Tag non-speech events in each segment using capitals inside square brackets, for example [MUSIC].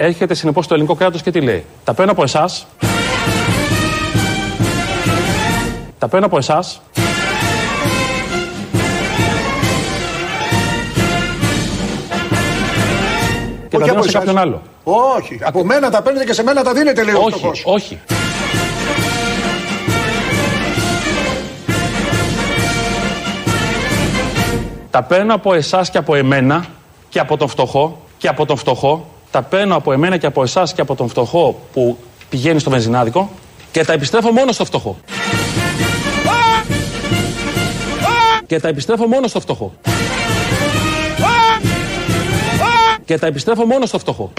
έρχεται συνεπώς το ελληνικό κράτος και τι λέει. Τα παίρνω από εσάς. Τα παίρνω από εσάς. Και τα Όχι δίνω από σε εσάς. κάποιον άλλο. Όχι. Από μένα τα παίρνετε και σε μένα τα δίνετε, λέει ο Όχι, φτωχός. όχι. Τα παίρνω από εσάς και από εμένα και από τον φτωχό και από τον φτωχό. Τα παίρνω από εμένα και από εσάς και από τον φτωχό που πηγαίνει στο βενζινάδικο και τα επιστρέφω μόνο στο φτωχό. Και τα επιστρέφω μόνο στο φτωχό. Και τα επιστρέφω μόνο στο φτωχό.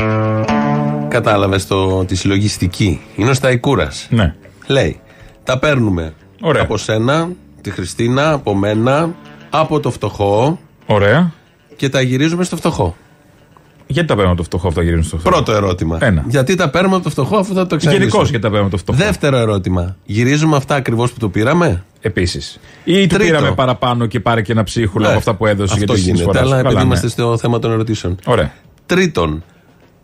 Κατάλαβες τη συλλογιστική; Είναι ο Σταϊκούρας. Ναι. Λέει, τα παίρνουμε Ωραία. από σένα, τη Χριστίνα, από μένα, από το φτωχό Ωραία. και τα γυρίζουμε στο φτωχό. Γιατί τα παίρνουμε από το φτωχό αυτά γυρίζουν στο φτωχό; Πρώτο ερώτημα. Ένα. Γιατί τα παίρνουμε από το φτωχό αφού θα το εξαρτήσουμε. Γενικώ γιατί τα παίρνουμε από το φτωχό. Δεύτερο ερώτημα. Γυρίζουμε αυτά ακριβώς που το πήραμε; Επίσης. Ή του Τρίτο. πήραμε παραπάνω και πάρε και ένα ψίχουλο Ναι, από αυτά που έδωσε για Αυτό τη γίνεται. συνεισφορά Αλλά σου. επειδή Καλά, είμαστε ναι. στο θέμα των ερωτήσεων. Ωραία. Τρίτον,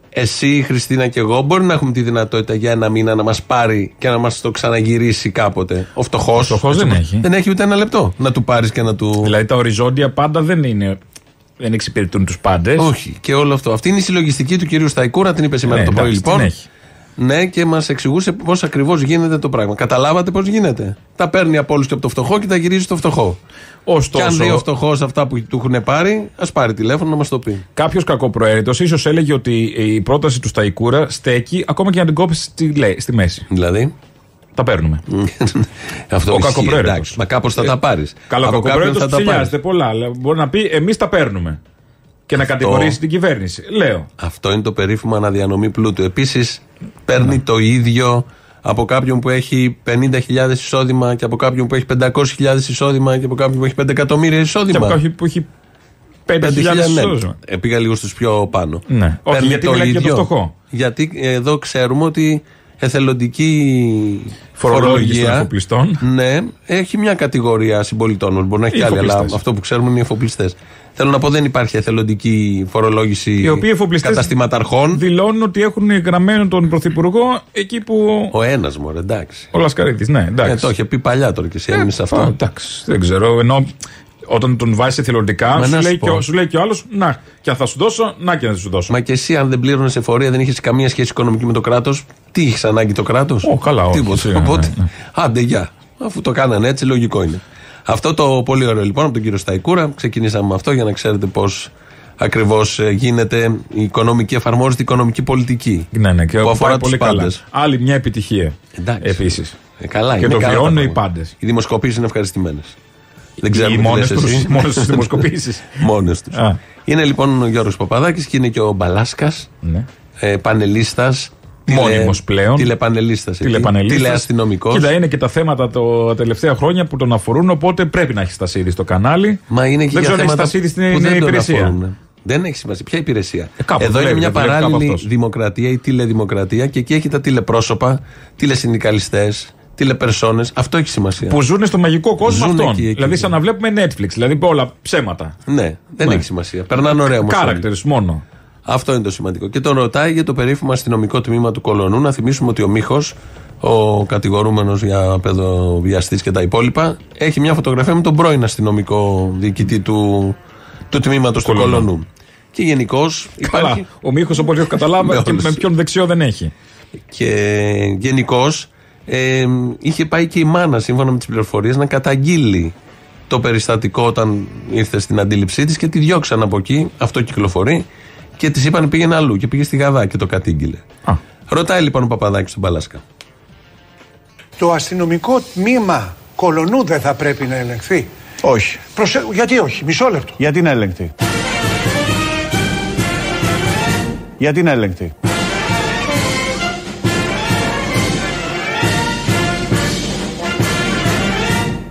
εσύ, η Χριστίνα και εγώ μπορεί να έχουμε τη δυνατότητα για ένα μήνα να μας πάρει και να μας το ξαναγυρίσει κάποτε; Ο φτωχός. φτωχός δεν έχει. Δεν έχει ούτε ένα λεπτό να του πάρεις και να του. Δηλαδή τα οριζόντια πάντα δεν είναι. Δεν εξυπηρετούν τους πάντες. Όχι. Και όλο αυτό. Αυτή είναι η συλλογιστική του κυρίου Σταϊκούρα, την είπε σήμερα Ναι, το πρωί εντάξει, λοιπόν. την έχει. Ναι, και μας εξηγούσε πώς ακριβώς γίνεται το πράγμα. Καταλάβατε πώς γίνεται. Τα παίρνει από όλους και από το φτωχό και τα γυρίζει στο φτωχό. Ωστόσο, Και αν δει ο φτωχός αυτά που του έχουν πάρει, ας πάρει τηλέφωνο να μας το πει. κάποιος κακοπροαίρετος ίσως έλεγε ότι η πρόταση του Σταϊκούρα στέκει ακόμα και να την κόψει στη, λέ- στη μέση. Δηλαδή; Τα παίρνουμε. [LAUGHS] αυτό Ο ισχύει, κακοπροαίρετος. εντάξει. Μα κάπως θα τα πάρεις. Καλό κακοπροαίρετος ψηλιάζεται πολλά. αλλά Μπορεί να πει εμείς τα παίρνουμε. Και να κατηγορήσει την κυβέρνηση. Λέω. Αυτό είναι το περίφημο αναδιανομή πλούτου. Επίσης, παίρνει το ίδιο από κάποιον που έχει 50.000 εισόδημα και από κάποιον που έχει 500.000 εισόδημα και από κάποιον που έχει 5 εκατομμύρια Και εισόδημα. από κάποιον που έχει 5.000 5.000, ναι. εισόδημα. Ε, Πήγα λίγο στους πιο πάνω. Ναι. Όχι, Παίρνει γιατί μιλάει και το φτωχό. Γιατί εδώ ξέρουμε ότι εθελοντική Φορολόγηση των φορολογία εφοπλιστών. ναι, έχει μια κατηγορία συμπολιτών μας. Μπορεί να έχει Οι και άλλη, αλλά εφοπλιστές. αυτό που ξέρουμε είναι οι εφοπλιστές. Θέλω να πω, δεν υπάρχει εθελοντική φορολόγηση Οι οποίοι εφοπλιστές καταστηματαρχών. δηλώνουν ότι έχουν γραμμένο τον Πρωθυπουργό εκεί που. Ο ένας μου, εντάξει. Ο Λασκαρίτης, ναι, εντάξει. Ε, το είχε πει παλιά τώρα και εσύ έμεινες σε Α, αυτό. εντάξει, δεν ξέρω. Ενώ όταν τον βάζει εθελοντικά, Μα να σου σου λέει, πω. και, ο- σου λέει και ο άλλος, να, και αν θα σου δώσω, να και να σου δώσω. Μα και εσύ, αν δεν πλήρωνες εφορία, δεν είχες καμία σχέση οικονομική με το κράτος, τι είχες ανάγκη το κράτος; Ω, καλά, όχι, Τίποτα. σίγουρα, Οπότε, ναι, ναι. άντε, γεια. Αφού το κάνανε έτσι, λογικό είναι. Αυτό το πολύ ωραίο λοιπόν από τον κύριο Σταϊκούρα. Ξεκινήσαμε με αυτό για να ξέρετε πώς ακριβώς γίνεται η οικονομική, εφαρμόζεται η οικονομική πολιτική. ναι, ναι, και που πάει αφορά πολύ τους καλά. πάντες. Άλλη μια επιτυχία. Εντάξει. Επίσης. Ε, καλά, Και είναι το καλά τα βιώνουν οι πράγματα. πάντες. Οι δημοσκοπήσεις είναι ευχαριστημένες. Δεν Οι ξέρουμε τι μόνες λες τους εσύ. μόνες δημοσκοπήσεις. [LAUGHS] Μόνες τους. Α. Είναι λοιπόν ο Γιώργος Παπαδάκης και είναι και ο Μπαλάσκας, ναι. ε, πανελίστας. Μόνιμος πλέον. Τηλεπανελίστας. εκεί. Τηλεπανελίστας. Τηλεαστυνομικός. Κοίτα, είναι και τα θέματα το, τα τελευταία χρόνια που τον αφορούν, οπότε πρέπει να έχεις στασίδι στο κανάλι. Μα είναι και δεν για ξέρω αν έχεις θέματα στασίδι στην που δεν τον υπηρεσία. αφορούν. Δεν έχει σημασία. Ποια υπηρεσία; Ε, κάπου Εδώ είναι δουλεύει, μια δουλεύει κάπου παράλληλη αυτός. δημοκρατία ή τηλεδημοκρατία και εκεί έχει τα τηλεπρόσωπα, τηλεσυνδικαλιστές, τηλεπερσόνες. Αυτό έχει σημασία. Που ζουν στο μαγικό κόσμο Ζουν αυτών. εκεί, εκεί. δηλαδή, σαν να βλέπουμε Netflix. Δηλαδή, όλα ψέματα. Ναι, δεν Ναι. έχει σημασία. Περνάνε ωραία όμως όλοι. Characters μόνο. Αυτό είναι το σημαντικό. Και τον ρωτάει για το περίφημο αστυνομικό τμήμα του Κολονού. Να θυμίσουμε ότι ο Μίχος, ο κατηγορούμενος για παιδοβιαστής και τα υπόλοιπα, έχει μια φωτογραφία με τον πρώην αστυνομικό διοικητή του, του τμήματος του Κολονού. Κολονού. Και γενικώς υπάρχει. Καλά. Ο Μίχος, όπως έχω [LAUGHS] Με καταλάβει, και όλους. με ποιον δεξιό δεν έχει. Και γενικώς ε, είχε πάει και η μάνα, σύμφωνα με τις πληροφορίες, να καταγγείλει το περιστατικό όταν ήρθε στην αντίληψή της και τη διώξαν από εκεί. Αυτό κυκλοφορεί. Και της είπαν πήγαινε αλλού και πήγε στη Γαδά και το κατήγγειλε. Α. Ρωτάει λοιπόν ο Παπαδάκης στον Παλάσκα. Το αστυνομικό τμήμα κολονού δεν θα πρέπει να ελεγχθεί. Όχι. Προσε... Γιατί όχι, μισό λεπτό. Γιατί είναι έλεγκτη. Γιατί είναι έλεγκτη.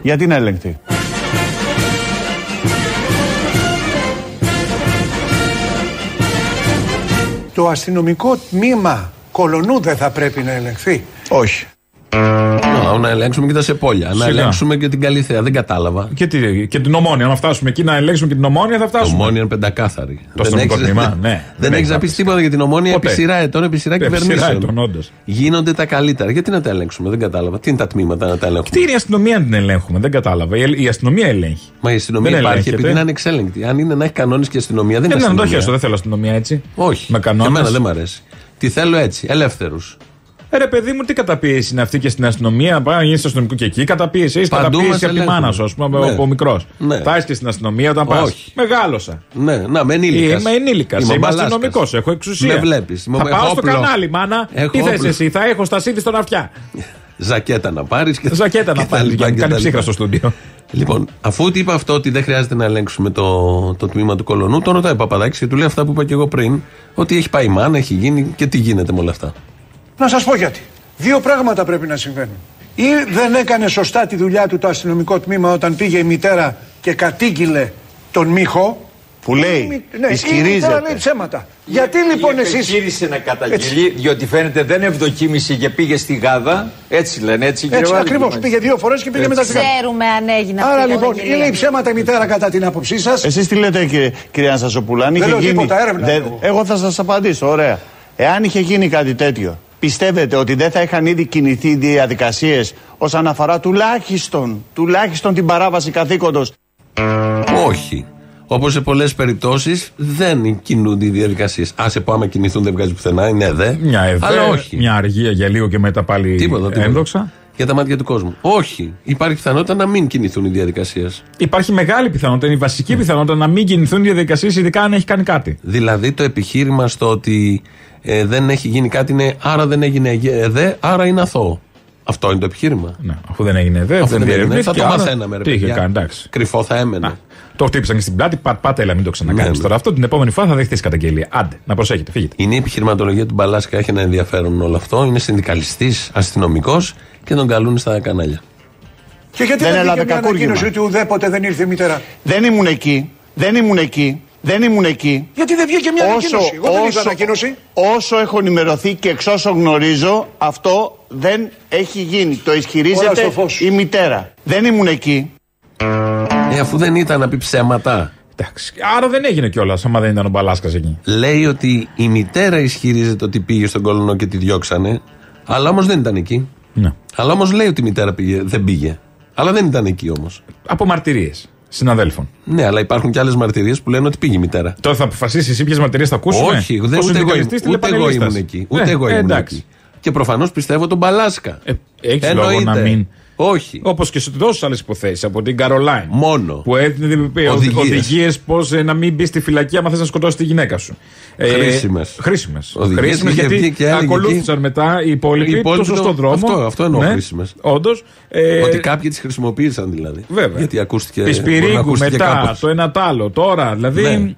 Γιατί είναι έλεγκτη. Το αστυνομικό τμήμα κολονού δεν θα πρέπει να ελεγχθεί. Όχι. Α, να ελέγξουμε και τα σεπόλια. Να Σιγά. ελέγξουμε και την Καλυθέα. Δεν κατάλαβα. Και, τι, και την ομόνια, να φτάσουμε εκεί να ελέγξουμε και την ομόνια, θα Το φτάσουμε. Ομόνια είναι πεντακάθαρη. Το αστυνομικό έχεις- τμήμα, ναι. [LAUGHS] Δεν Δεν έχεις έχει να πεις να τίποτα για την Ομόνια Ποτέ. επί σειρά ετών, επί σειρά Επί σειρά κυβερνήσεων. ετών, όντως. Γίνονται τα καλύτερα. Γιατί να τα ελέγξουμε, δεν κατάλαβα. Τι είναι τα τμήματα να τα ελέγχουμε; Τι είναι η αστυνομία να την ελέγχουμε, δεν κατάλαβα. Η, η αστυνομία ελέγχει. Μα η αστυνομία Δεν υπάρχει ελέγχεται. επειδή είναι ανεξέλεγκτη. Αν είναι να έχει κανόνες και αστυνομία, δεν Ε, είναι ναι, να το αστυνομία. χέσω, δεν θέλω αστυνομία έτσι. Όχι. Με κανόνες. Εμένα δεν μ' αρέσει. Τι θέλω έτσι, ελεύθερους. Ε, ρε παιδί μου, τι καταπίεση είναι αυτή και στην αστυνομία; Πάει να γίνει στο αστυνομικό και εκεί. Καταπίεση. Έχεις Παντού καταπίεση μας από τη ελέγχουν. μάνα σου, ας πούμε, Ναι. από μικρός. Ναι. Θα είσαι και στην αστυνομία όταν πας. Όχι. Μεγάλωσα. Ναι, να, με ενήλικας. Είμαι ενήλικας. Είμαι αστυνομικός. Έχω εξουσία. Με βλέπεις. Θα πάω στο κανάλι, μάνα. Έχω Τι θες όπλο. εσύ, θα έχω στα σύντη στον αυτιά. Ζακέτα να πάρεις και Ζακέτα και να τα πάρεις. λοιπά Για και να κάνει τα ψύχρα λοιπά. στο στούντιο. Λοιπόν, αφού του είπα αυτό ότι δεν χρειάζεται να ελέγξουμε το, το τμήμα του κολονού, τον ρωτάει ο Παπαδάκης και του λέει αυτά που είπα και εγώ πριν, ότι έχει πάει η μάνα, έχει γίνει και τι γίνεται με όλα αυτά. Να σας πω γιατί. Δύο πράγματα πρέπει να συμβαίνουν. Ή δεν έκανε σωστά τη δουλειά του το αστυνομικό τμήμα όταν πήγε η μητέρα και κατήγγειλε τον Μίχο. Που λέει, Ναι, η μητέρα λέει ισχυρίζεται. ψέματα. Γιατί λοιπόν εσείς... Επιχείρησε να καταγγείλει, διότι φαίνεται δεν ευδοκίμησε και πήγε στη Γάδα. Έτσι λένε, έτσι κύριε Έτσι Βάλλη, ακριβώς. και Πήγε δύο φορές και πήγε μετά στην Ξέρουμε αν έγινε αυτή Άρα η λοιπόν, ή καταγγελία. λέει ψέματα η μητέρα κατά την άποψή σας. Εσείς τι λέτε κύριε, κυρία Αναστασοπούλου, αν είχε λέω γίνει... τίποτα, έρευνα Δεν- έχω. Εγώ θα σας απαντήσω, ωραία. Εάν είχε γίνει κάτι τέτοιο, πιστεύετε ότι δεν θα είχαν ήδη κινηθεί διαδικασίες όσον αφορά τουλάχιστον, τουλάχιστον την παράβαση καθήκοντος; Όχι. Όπως σε πολλές περιπτώσεις δεν κινούνται οι διαδικασίες. Άσε που άμα κινηθούν δεν βγάζει πουθενά, είναι δε. Μια εδώ, Αλλά όχι. μια αργία για λίγο και μετά πάλι Τίποτα, τίποτα. ένδοξα. Για τα μάτια του κόσμου. Όχι. Υπάρχει πιθανότητα να μην κινηθούν οι διαδικασίες. Υπάρχει μεγάλη πιθανότητα, είναι η βασική πιθανότητα να μην κινηθούν οι διαδικασίες, ειδικά αν έχει κάνει κάτι. Δηλαδή το επιχείρημα στο ότι ε, δεν έχει γίνει κάτι είναι άρα δεν έγινε ε, δε, άρα είναι αθώο. Αυτό είναι το επιχείρημα. Ναι, αφού δεν έγινε δε, Αφού δεν δεν έγινε, θα διερευνήθηκε. το άρα μαθαίναμε, ρε Τι είχε παιδιά. κάνει, εντάξει. Κρυφό θα έμενε. Να, το χτύπησαν και στην πλάτη, πα, πάτε, έλα, μην το ξανακάνεις Ναι, ναι. τώρα. Αυτό την επόμενη φορά θα δεχτείς καταγγελία. Άντε, να προσέχετε, φύγετε. Είναι η επιχειρηματολογία του Μπαλάσκα, έχει ένα ενδιαφέρον όλο αυτό. Είναι συνδικαλιστής, αστυνομικός και τον καλούν στα κανάλια. Και γιατί Δεν δεν, έλαβε βγήκε μια κακούργημα. ανακοίνωση ότι ουδέποτε δεν ήρθε η μητέρα; Δεν ήμουν εκεί, δεν ήμουν εκεί, δεν ήμουν εκεί. Γιατί δεν βγήκε μια ανακοίνωση. Εγώ δεν είδα ανακοίνωση. όσο έχω ενημερωθεί και εξ όσων γνωρίζω, αυτό δεν έχει γίνει. Το Όλα ισχυρίζεται στο φως. η μητέρα. Δεν ήμουν εκεί. Ε, αφού δεν ήταν να πει ψέματα. Εντάξει. Άρα δεν έγινε κιόλας, άμα δεν ήταν ο Μπαλάσκας εκεί. Λέει ότι η μητέρα ισχυρίζεται ότι πήγε στον κολονό και τη διώξανε, αλλά όμως δεν ήταν εκεί. Ναι. Αλλά όμως λέει ότι η μητέρα πήγε, δεν πήγε. Αλλά δεν ήταν εκεί όμως. Από μαρτυρίες συναδέλφων. Ναι, αλλά υπάρχουν και άλλες μαρτυρίες που λένε ότι πήγε η μητέρα. Τώρα θα αποφασίσει εσύ ποιες μαρτυρίες θα ακούσουμε. Όχι, Ο δεν, ούτε, εγώ, συνδικαλιστής ήμουν- ούτε εγώ τηλεπανελίστας. ήμουν εκεί. Ούτε Ε, εγώ ε, ήμουν εντάξει. εκεί. Και προφανώς πιστεύω τον Μπαλάσκα. Ε, έχεις λόγο να μην- Όχι. Όπως και σε τόσε άλλε υποθέσεις από την Καρολάιν. Μόνο. Που έδινε Οδηγίες. οδηγίες πώς να μην μπεις στη φυλακή άμα θες να σκοτώσεις τη γυναίκα σου. Χρήσιμες. Χρήσιμες. Οδηγίες είχε βγει γιατί και έλεγε ακολούθησαν μετά οι υπόλοιποι, Οι υπόλοιποι το σωστό το- δρόμο. αυτό- αυτό εννοώ, χρήσιμες. Όντως. Ε, Ότι κάποιοι τις χρησιμοποίησαν δηλαδή. Βέβαια. Γιατί ακούστηκε. Τη μπορεί να Σπυρίγκου ακούστηκε μετά, κάπως. το ένα τ' άλλο. Τώρα, δηλαδή. Ναι.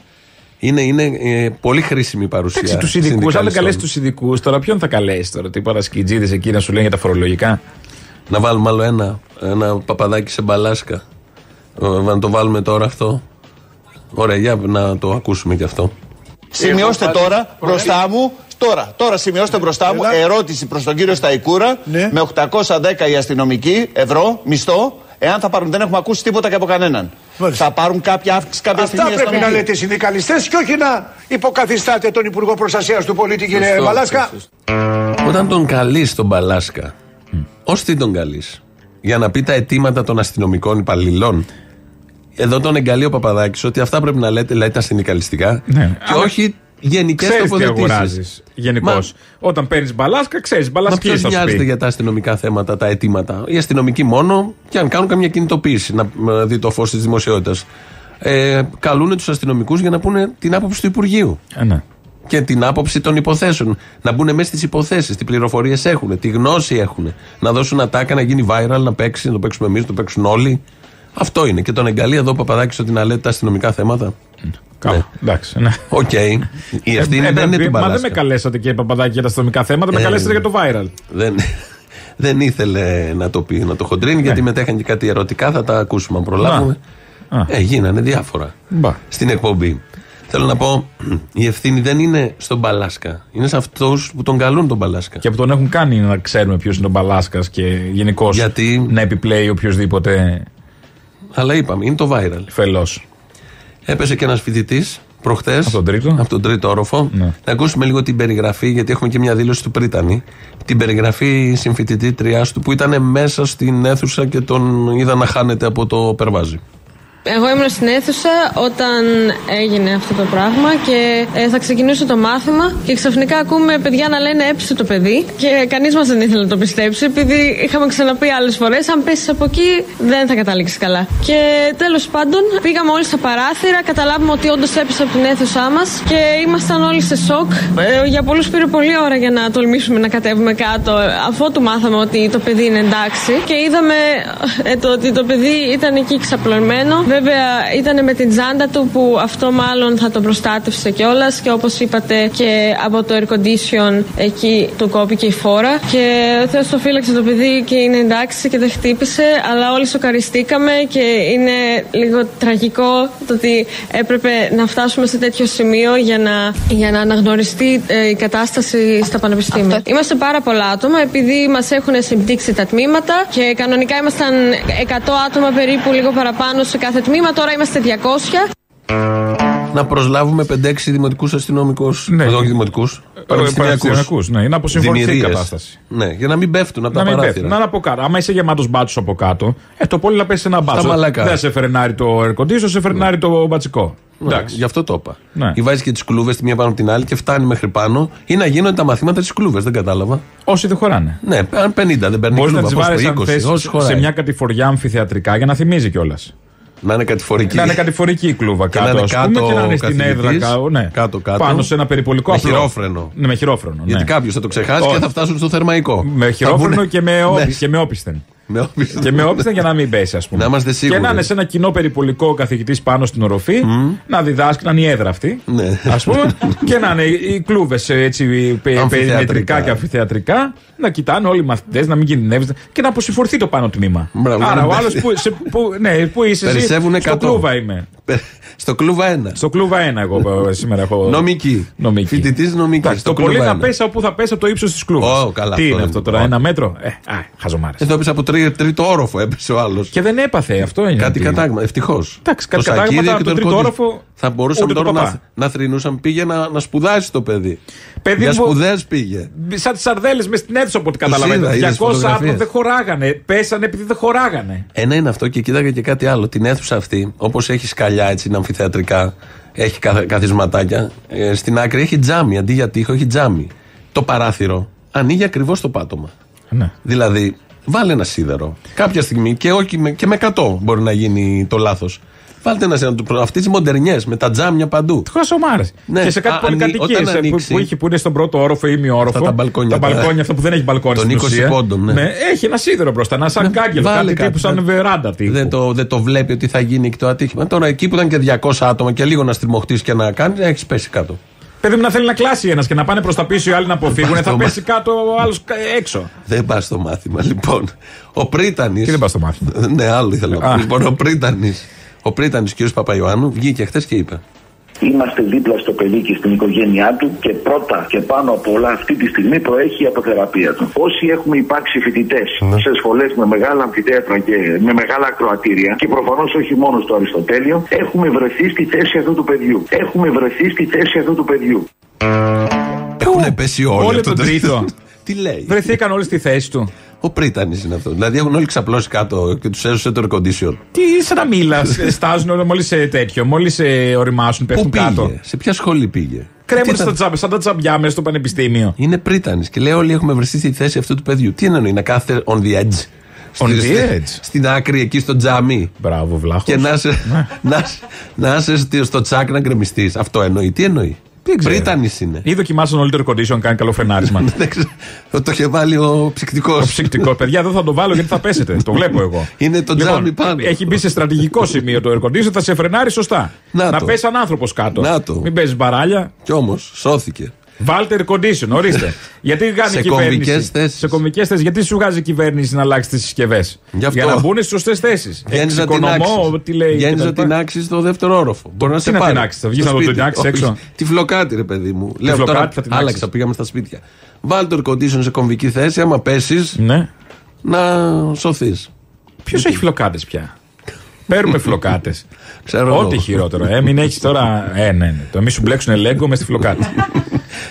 Είναι, είναι ε, πολύ χρήσιμη η παρουσία. Εντάξει, τους ειδικούς, αν δεν συνδικαλιστών. καλέσεις τους ειδικούς, τώρα ποιον θα καλέσεις τώρα, τι παρασκητζίδε εκεί να σου λένε για τα φορολογικά; Να βάλουμε άλλο ένα, ένα παπαδάκι σε μπαλάσκα. Ε, Να το βάλουμε τώρα αυτό. Ωραία, για να το ακούσουμε και αυτό. Σημειώστε τώρα μπροστά μου, τώρα, τώρα σημειώστε μπροστά μου ερώτηση προς τον κύριο Σταϊκούρα Ναι. με 810 οι αστυνομικοί ευρώ μισθό. Εάν θα πάρουν, δεν έχουμε ακούσει τίποτα και από κανέναν. Μάλιστα. Θα πάρουν κάποια αύξηση κάποια Αυτά στιγμή. οι πρέπει να αστυνομικοί. λέτε οι συνδικαλιστές και όχι να υποκαθιστάτε τον Υπουργό Προστασίας του Πολίτη κύριε Σωστό, Μπαλάσκα. σωστό. Όταν τον καλείς τον Μπαλάσκα, ω τι τον καλείς, για να πει τα αιτήματα των αστυνομικών υπαλληλών. Εδώ τον εγκαλεί ο Παπαδάκης ότι αυτά πρέπει να λέτε, λέει τα συνδικαλιστικά Ναι, και αλλά όχι γενικές Ξέρεις τι τοποθετήσεις. αγοράζεις γενικώς. Μα- Όταν παίρνεις μπαλάσκα, ξέρεις, Μα μπαλασκή ποιος θα σου νοιάζεται πει. για τα αστυνομικά θέματα, τα αιτήματα; Οι αστυνομικοί μόνο και αν κάνουν καμιά κινητοποίηση, να να δει το φως της δημοσιότητας. Ε, καλούν τους αστυνομικούς για να πούνε την άποψη του Υπουργείου Ε, ναι. Και την άποψη των υποθέσεων. Να μπουν μέσα στις υποθέσεις, τι πληροφορίες έχουν, τι γνώση έχουν. Να δώσουν ατάκα, να γίνει viral, να παίξει, να το παίξουμε εμείς, να το παίξουν όλοι. Αυτό είναι. Και τον εγκαλεί εδώ ο Παπαδάκης ότι να λέτε τα αστυνομικά θέματα. Κάπου. Εντάξει, ναι. Οκ. Η ευθύνη Ε, δεν είναι ε, την Μα δεν Παλάσκα. με καλέσατε και Παπαδάκη για τα αστυνομικά θέματα, με Ε, καλέσατε για το viral. Δεν, δεν ήθελε να το πει, να το χοντρύνει, γιατί μετά έχει και κάτι ερωτικά, θα τα ακούσουμε αν προλάβουμε. Α. Ε, γίνανε διάφορα Μπα. στην εκπομπή. Θέλω να πω, η ευθύνη δεν είναι στον Μπαλάσκα. Είναι σε αυτούς που τον καλούν τον Μπαλάσκα. Και που τον έχουν κάνει να ξέρουμε ποιος είναι ο Μπαλάσκα και γενικώς Γιατί- να επιπλέει οποιοδήποτε Αλλά είπαμε, είναι το viral. φελός. Έπεσε και ένας φοιτητής προχθές. Από τον τρίτο. Από τον τρίτο όροφο. Ναι. Να ακούσουμε λίγο την περιγραφή, γιατί έχουμε και μια δήλωση του Πρίτανη. Την περιγραφή συμφοιτητήτριά του που ήταν μέσα στην αίθουσα και τον είδα να χάνεται από το περβάζι. Εγώ ήμουν στην αίθουσα όταν έγινε αυτό το πράγμα και ε, θα ξεκινούσε το μάθημα και ξαφνικά ακούμε παιδιά να λένε έψε το παιδί και κανείς μας δεν ήθελε να το πιστέψει επειδή είχαμε ξαναπεί άλλες φορές αν πέσεις από εκεί δεν θα καταλήξεις καλά. Και τέλος πάντων πήγαμε όλοι στα παράθυρα, καταλάβουμε ότι όντως έπεσε από την αίθουσά μας και ήμασταν όλοι σε σοκ. Ε, για πολλούς πήρε πολλή ώρα για να τολμήσουμε να κατέβουμε κάτω αφού του μάθαμε ότι το παιδί είναι εντάξει και είδαμε ε, το ότι το παιδί ήταν εκεί ξαπλωμένο. Βέβαια ήταν με την τσάντα του που αυτό μάλλον θα τον προστάτευσε κιόλας και όπως είπατε και από το air condition εκεί του κόπηκε η φόρα. Και ο Θεός το φύλαξε το παιδί και είναι εντάξει και δεν χτύπησε, αλλά όλοι σοκαριστήκαμε και είναι λίγο τραγικό το ότι έπρεπε να φτάσουμε σε τέτοιο σημείο για να, για να αναγνωριστεί ε, η κατάσταση στα πανεπιστήμια. Είμαστε πάρα πολλά άτομα επειδή μας έχουν συμπτύξει τα τμήματα και κανονικά ήμασταν 100 άτομα περίπου λίγο παραπάνω σε κάθε τμήμα, τώρα είμαστε 200. Να προσλάβουμε 5-6 δημοτικούς αστυνομικούς. Ναι. Όχι δημοτικούς. Πανεπιστημιακού. Ναι, είναι αποσυμφορηθεί η κατάσταση. Ναι, για να μην πέφτουν από Να τα μην παράθυρα. πέφτουν. Να είναι από κάτω. Άμα είσαι γεμάτος μπάτσος από κάτω, ε, το πολύ να πέσει ένα μπάτσο. μαλακά. Δεν σε φρενάρει το air condition, σε φρενάρει το μπατσικό. Ναι, Εντάξει. γι' αυτό το είπα. Ναι. Ή βάζεις και τις κλούβες τη μία πάνω από την άλλη και φτάνει μέχρι πάνω ή να γίνονται τα μαθήματα τη κλούβες. Δεν κατάλαβα. Όσοι δεν χωράνε. Ναι, αν 50 δεν παίρνει Μπορείς να κλούβα. τις πώς βάλεις το αν 20, θες, όσοι χωράει. σε μια κατηφοριά αμφιθεατρικά για να θυμίζει κιόλας. Να είναι κατηφορική. Να είναι κατηφορική η κλούβα Και να κάτω, είναι ας πούμε, κάτω και να είναι ο στην καθηγητής, έδρα κάτω, ναι. κάτω-κάτω. πάνω σε ένα περιπολικό Με απλό. χειρόφρενο. Ναι, με χειρόφρενο. Γιατί ναι. κάποιος θα το ξεχάσει Όχι. και θα φτάσουν στο θερμαϊκό. Με Θα χειρόφρενο μπουνε- και με, Ναι. όπι, και με όπισθεν. Με όπισθεν. και με όπισθεν για να μην πέσει, ας πούμε. Να είμαστε σίγουροι. Και να είναι σε ένα κοινό περιπολικό καθηγητής πάνω στην οροφή, να διδάσκει, να είναι η έδρα αυτή. Ναι. Α πούμε, [LAUGHS] και να είναι οι κλούβες έτσι πε- Αμφιθεατρικά. περιμετρικά και αμφιθεατρικά, να κοιτάνε όλοι οι μαθητές, να μην κινδυνεύεις και να αποσυφορθεί το πάνω τμήμα. Μπράβο, Άρα να ο μην άλλος πέσει. που, σε- που, ναι, που είσαι εσύ. Περισσεύουνε Στο 100. κλούβα είμαι. [LAUGHS] Στο κλούβα 1. Στο κλούβα ένα εγώ ε, σήμερα έχω. Νομική. Νομική. Φοιτητής νομικής. Εντάξει, Στο το πολύ κλούβα να ένα. πέσει από πού θα πέσει από το ύψος της κλούβα. Ω, καλά, Τι αυτό είναι είναι. αυτό τώρα, Ω. ένα μέτρο; Ε, α, χαζομάρες. Εδώ έπεσε από τρί- τρίτο όροφο, έπεσε ο άλλος. Και δεν έπαθε αυτό είναι. Κάτι ότι- κατάγμα, ευτυχώς. Εντάξει, κάτι κατάγματα από τον τρίτο όροφο, Θα μπορούσαμε ούτε το τώρα να, παπά. να θρυνούσαμε. Πήγε να, να σπουδάσει το παιδί. Παιδί Για μου- σπουδές πήγε. Σαν τις σαρδέλες μες στην αίθουσα από ό,τι Τους είδα, καταλαβαίνετε. είδες 200 άτομα φωτογραφίες. δεν χωράγανε. Πέσανε επειδή δεν χωράγανε. Ένα είναι αυτό και κοίταγα και κάτι άλλο. Την αίθουσα αυτή, όπως έχεις σκαλιά έτσι, είναι αμφιθεατρικά, έχει καθ- καθισματάκια. ε, στην άκρη έχει τζάμι. Αντί για τείχο έχει τζάμι. Το παράθυρο ανοίγει ακριβώς το πάτωμα. Ναι. Δηλαδή, βάλε ένα σίδερο. Κάποια στιγμή και, όχι με, και με 100 μπορεί να γίνει το λάθος. Βάλτε ένα σίδερο. Αυτές τι μοντερνιές με τα τζάμια παντού. Χασομάρε. Ναι, Και σε κάτι α, πολυκατοικίε όταν που, ανοίξει- που, έχει- που είναι στον πρώτο όροφο ή μειόροφο. Αυτά τα μπαλκόνια, Τα τα- μπαλκόνια, αυτά που δεν έχει μπαλκόνια Των στην 20 ουσία. πόντων, ναι. Έχει ένα σίδερο μπροστά, ένα σαν κάγκελο. Βάλε Κάτι τύπου σαν ναι. βεράντα τύπου. Δεν το, δεν το βλέπει ότι θα γίνει και το ατύχημα. Τώρα εκεί που ήταν και 200 άτομα και λίγο να στριμωχτείς και να κάνεις, έχεις πέσει κάτω. Παιδί μου να θέλει να κλάσει ένας και να πάνε προς τα πίσω οι άλλοι να αποφύγουν. Πας Θα στο πέσει κάτω ο άλλος έξω. Δεν πας στο μάθημα, λοιπόν. Ο Πρίτανη. Τι δεν πας στο μάθημα; ναι, άλλο ήθελα να πω. Α. Λοιπόν, ο Πρίτανη. Ο Πρίτανης, κ. Παπαϊωάννου, βγήκε χθες και είπε. Είμαστε δίπλα στο παιδί και στην οικογένειά του και πρώτα και πάνω απ' όλα αυτή τη στιγμή προέχει η αποθεραπεία του. Όσοι έχουμε υπάρξει φοιτητές σε σχολές με μεγάλα αμφιτέατρα και με μεγάλα ακροατήρια και προφανώς όχι μόνο στο Αριστοτέλειο, έχουμε βρεθεί στη θέση αυτού του παιδιού. Έχουμε βρεθεί στη θέση αυτού του παιδιού. Έχουν πέσει όλοι. όλοι από τον τρίτο. [LAUGHS] Τι λέει; Βρεθήκαν όλοι στη θέση του. Ο Πρίτανης είναι αυτός. Δηλαδή έχουν όλοι ξαπλώσει κάτω και τους έσωσε το air condition. Τι σαν να μίλα, [LAUGHS] στάζουν μόλις τέτοιο, μόλις οριμάσουν, Πού πέφτουν πήγε, κάτω. σε ποια σχολή πήγε; Τι Κρέμονται ήταν- στα τζαμπ, σαν τα τζαμπιά μέσα στο πανεπιστήμιο. Είναι Πρίτανης και λέει: Όλοι έχουμε βρεθεί στη θέση αυτού του παιδιού. Τι εννοεί, να κάθεται on the edge; On Στη- the στη- edge; Στην άκρη εκεί στο τζάμι; Μπράβο, βλάχος. Και να είσαι, να, είσαι- να είσαι στη- στο τσάκ να γκρεμιστείς. Αυτό εννοεί. Τι εννοεί; Δεν ξέρω. Πρίτανης είναι. Ή δοκιμάσαν όλο το air condition, κάνει καλό φρενάρισμα. [LAUGHS] Δεν ξέρω. Το είχε βάλει ο ψυκτικός. Το ψυκτικός. Παιδιά, δεν θα το βάλω γιατί θα πέσετε. Το βλέπω εγώ. Είναι το Λοιπόν, τζάμι πάνω. Έχει μπει σε στρατηγικό σημείο το air condition, θα σε φρενάρει σωστά. Να να το. πέσει σαν άνθρωπος κάτω. Να το. Μην παίζεις μπαράλια. Κι όμως σώθηκε. Βάλτε air condition, ορίστε. [LAUGHS] γιατί κάνει Σε κυβέρνηση; κομβικές θέσεις. Σε κομβικές θέσεις. Γιατί σου βγάζει η κυβέρνηση να αλλάξει τις συσκευές; Γι' αυτό. Για να μπουν στις σωστές θέσεις. Βγαίνει να την άξεις. τι λέει. Βγαίνεις κτλ. να την άξεις στο δεύτερο όροφο. Μπορεί να Τι σε να πάρει. την άξεις, θα βγεις Στο να το σπίτι. την άξεις Όχι, έξω; Τη φλοκάτη, ρε παιδί μου. Λέω φλοκάτη τώρα, θα την άλλαξα, άξεις. πήγαμε στα σπίτια. Βάλ το air condition σε κομβική θέση. Άμα πέσεις, Ναι. να σωθείς. Ποιος έχει φλοκάτες πια; Παίρνουμε φλοκάτες. [LAUGHS] Ξέρω Ό,τι εγώ. χειρότερο. Ε, μην έχεις τώρα. Ε, ναι, ναι. Το μη σου μπλέξουν λέγκο μες στη φλοκάτη. [LAUGHS]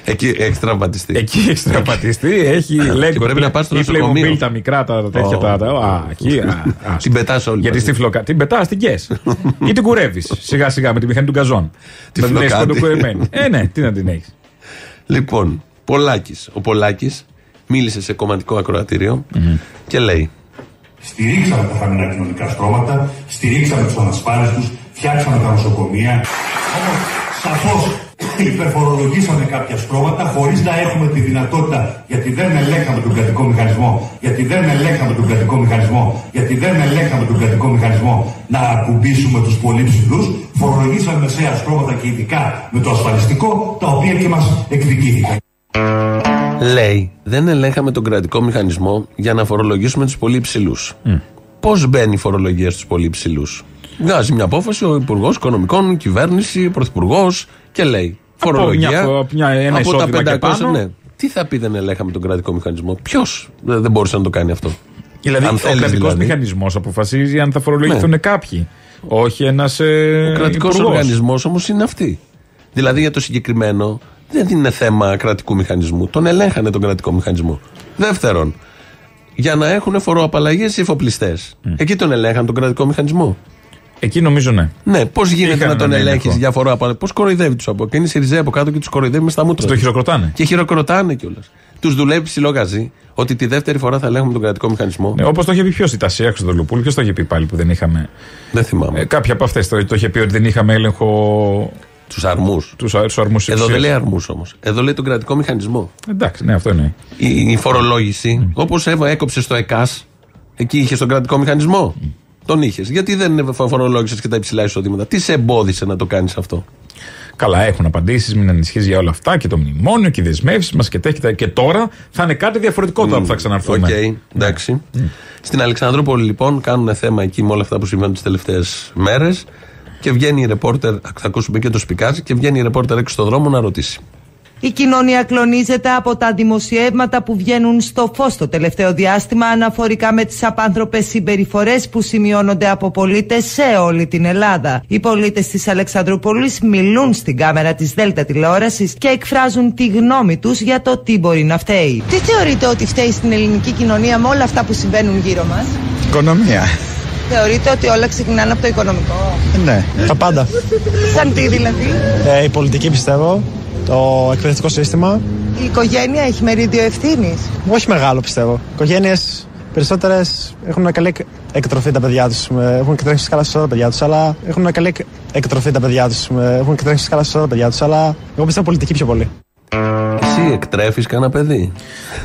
Εκεί έχει τραυματιστεί. Εκεί έχει τραυματιστεί, έχει λέγκο. πρέπει να πας στο Ή νοσοκομείο. Playmobil τα μικρά, τα τα τέτοια. Ω. τα- τα- Α, εκεί. α, [LAUGHS] ας, Την πετάς όλη. Γιατί μαζί. στη φλοκάτη. Την πετάς, την κες. Ή την κουρεύεις σιγά σιγά με τη μηχανή του γκαζόν. Τη Με την έχεις φλοκάτη. κοντοκουρεμένη. Ε, ναι, τι να την έχεις. Λοιπόν, Πολάκης. Ο Πολάκης μίλησε σε κομματικό ακροατήριο και λέει. Στηρίξαμε τα χαμηλά κοινωνικά στρώματα, στηρίξαμε τους ανασφάλιστους, φτιάξαμε τα νοσοκομεία. Όμως, σαφώς υπερφορολογήσαμε κάποια στρώματα χωρίς να έχουμε τη δυνατότητα, γιατί δεν ελέγχαμε τον κρατικό μηχανισμό, γιατί δεν ελέγχαμε τον κρατικό μηχανισμό, γιατί δεν ελέγχαμε τον κρατικό μηχανισμό να ακουμπήσουμε τους πολύ ψηλούς. Φορολογήσαμε μεσαία στρώματα και ειδικά με το ασφαλιστικό, τα οποία και μας εκδικήθηκαν. Λέει, δεν ελέγχαμε τον κρατικό μηχανισμό για να φορολογήσουμε τους πολύ υψηλού. Πώς μπαίνει η φορολογία στους πολύ υψηλού. Βγάζει μια απόφαση ο Υπουργός Οικονομικών, η κυβέρνηση, ο Πρωθυπουργός και λέει. Από Φορολογία. μια- από μια- ένα από τα εισόδημα και 500, πάνω. ναι. Τι θα πει δεν ελέγχαμε τον κρατικό μηχανισμό. Ποιος δεν μπορούσε να το κάνει αυτό. Δηλαδή, Αν ο θέλεις κρατικός δηλαδή. μηχανισμός αποφασίζει αν θα φορολογηθούν κάποιοι. Όχι ένας. Ε, Ο κρατικός υπουργός. οργανισμός όμως είναι αυτή. Δηλαδή για το συγκεκριμένο δεν είναι θέμα κρατικού μηχανισμού. Τον ελέγχανε τον κρατικό μηχανισμό. Δεύτερον, για να έχουν φοροαπαλλαγές οι εφοπλιστές. Εκεί τον ελέγχαν τον κρατικό μηχανισμό. Εκεί νομίζω ναι. Ναι, πώς γίνεται Είχαν να τον έναν ελέγχεις έλεγχο. για φοροαπαλλαγέ. Πώς κοροϊδεύει τους από. Και είναι Σιριζέ από κάτω και τους κοροϊδεύει μες στα μούτρα. Το τους. χειροκροτάνε. Και χειροκροτάνε κιόλας. Τους δουλεύει ψηλό γαζί ότι τη δεύτερη φορά θα ελέγχουμε τον κρατικό μηχανισμό. Ναι, Όπως το είχε πει ποιο η Τασία Χρυστοδουλοπούλου, ποιος το είχε πει πάλι που δεν είχαμε. Δεν θυμάμαι. Ε, κάποια από αυτές το, το είχε πει ότι δεν είχαμε έλεγχο τους αρμούς. τους αρμούς Εδώ δεν λέει αρμούς όμως. Εδώ λέει τον κρατικό μηχανισμό. Εντάξει, ναι, αυτό εννοεί. η, η φορολόγηση, όπως έκοψε στο ΕΚΑΣ, εκεί είχε τον κρατικό μηχανισμό. Τον είχες. Γιατί δεν φορολόγησες και τα υψηλά εισοδήματα. Τι σε εμπόδισε να το κάνεις αυτό; Καλά, έχουν απαντήσεις, μην ανησυχείς για όλα αυτά και το μνημόνιο και οι δεσμεύσεις μας και τέτοια. Και τώρα θα είναι κάτι διαφορετικό τώρα που θα ξαναρθούμε. Οκ, εντάξει. Στην Αλεξανδρούπολη, λοιπόν, κάνουν θέμα εκεί με όλα αυτά που συμβαίνουν τις τελευταίες μέρες. Και βγαίνει η ρεπόρτερ, θα ακούσουμε και το σπικάζ, και βγαίνει η ρεπόρτερ έξω στον δρόμο να ρωτήσει. Η κοινωνία κλονίζεται από τα δημοσιεύματα που βγαίνουν στο φως το τελευταίο διάστημα αναφορικά με τις απάνθρωπες συμπεριφορές που σημειώνονται από πολίτες σε όλη την Ελλάδα. Οι πολίτες της Αλεξανδρούπολης μιλούν στην κάμερα της Δέλτα τηλεόρασης και εκφράζουν τη γνώμη τους για το τι μπορεί να φταίει. Τι θεωρείτε ότι φταίει στην ελληνική κοινωνία με όλα αυτά που συμβαίνουν γύρω μας; Οικονομία. Θεωρείτε ότι όλα ξεκινάνε από το οικονομικό; Ναι, τα πάντα. Σαν τι δηλαδή; Ε, η πολιτική πιστεύω, το εκπαιδευτικό σύστημα. Η οικογένεια έχει μερίδιο ευθύνης. Όχι μεγάλο πιστεύω. Οι οικογένειες περισσότερες έχουν μια καλή εκ- εκτροφή τα παιδιά τους. Έχουν εκτρέψει καλά στα τα παιδιά τους, αλλά έχουν μια καλή εκ- εκτροφή τα παιδιά τους. Έχουν εκτρέψει καλά στα τα παιδιά τους, αλλά εγώ πιστεύω πολιτική πιο πολύ. Εσύ εκτρέφεις κανένα παιδί;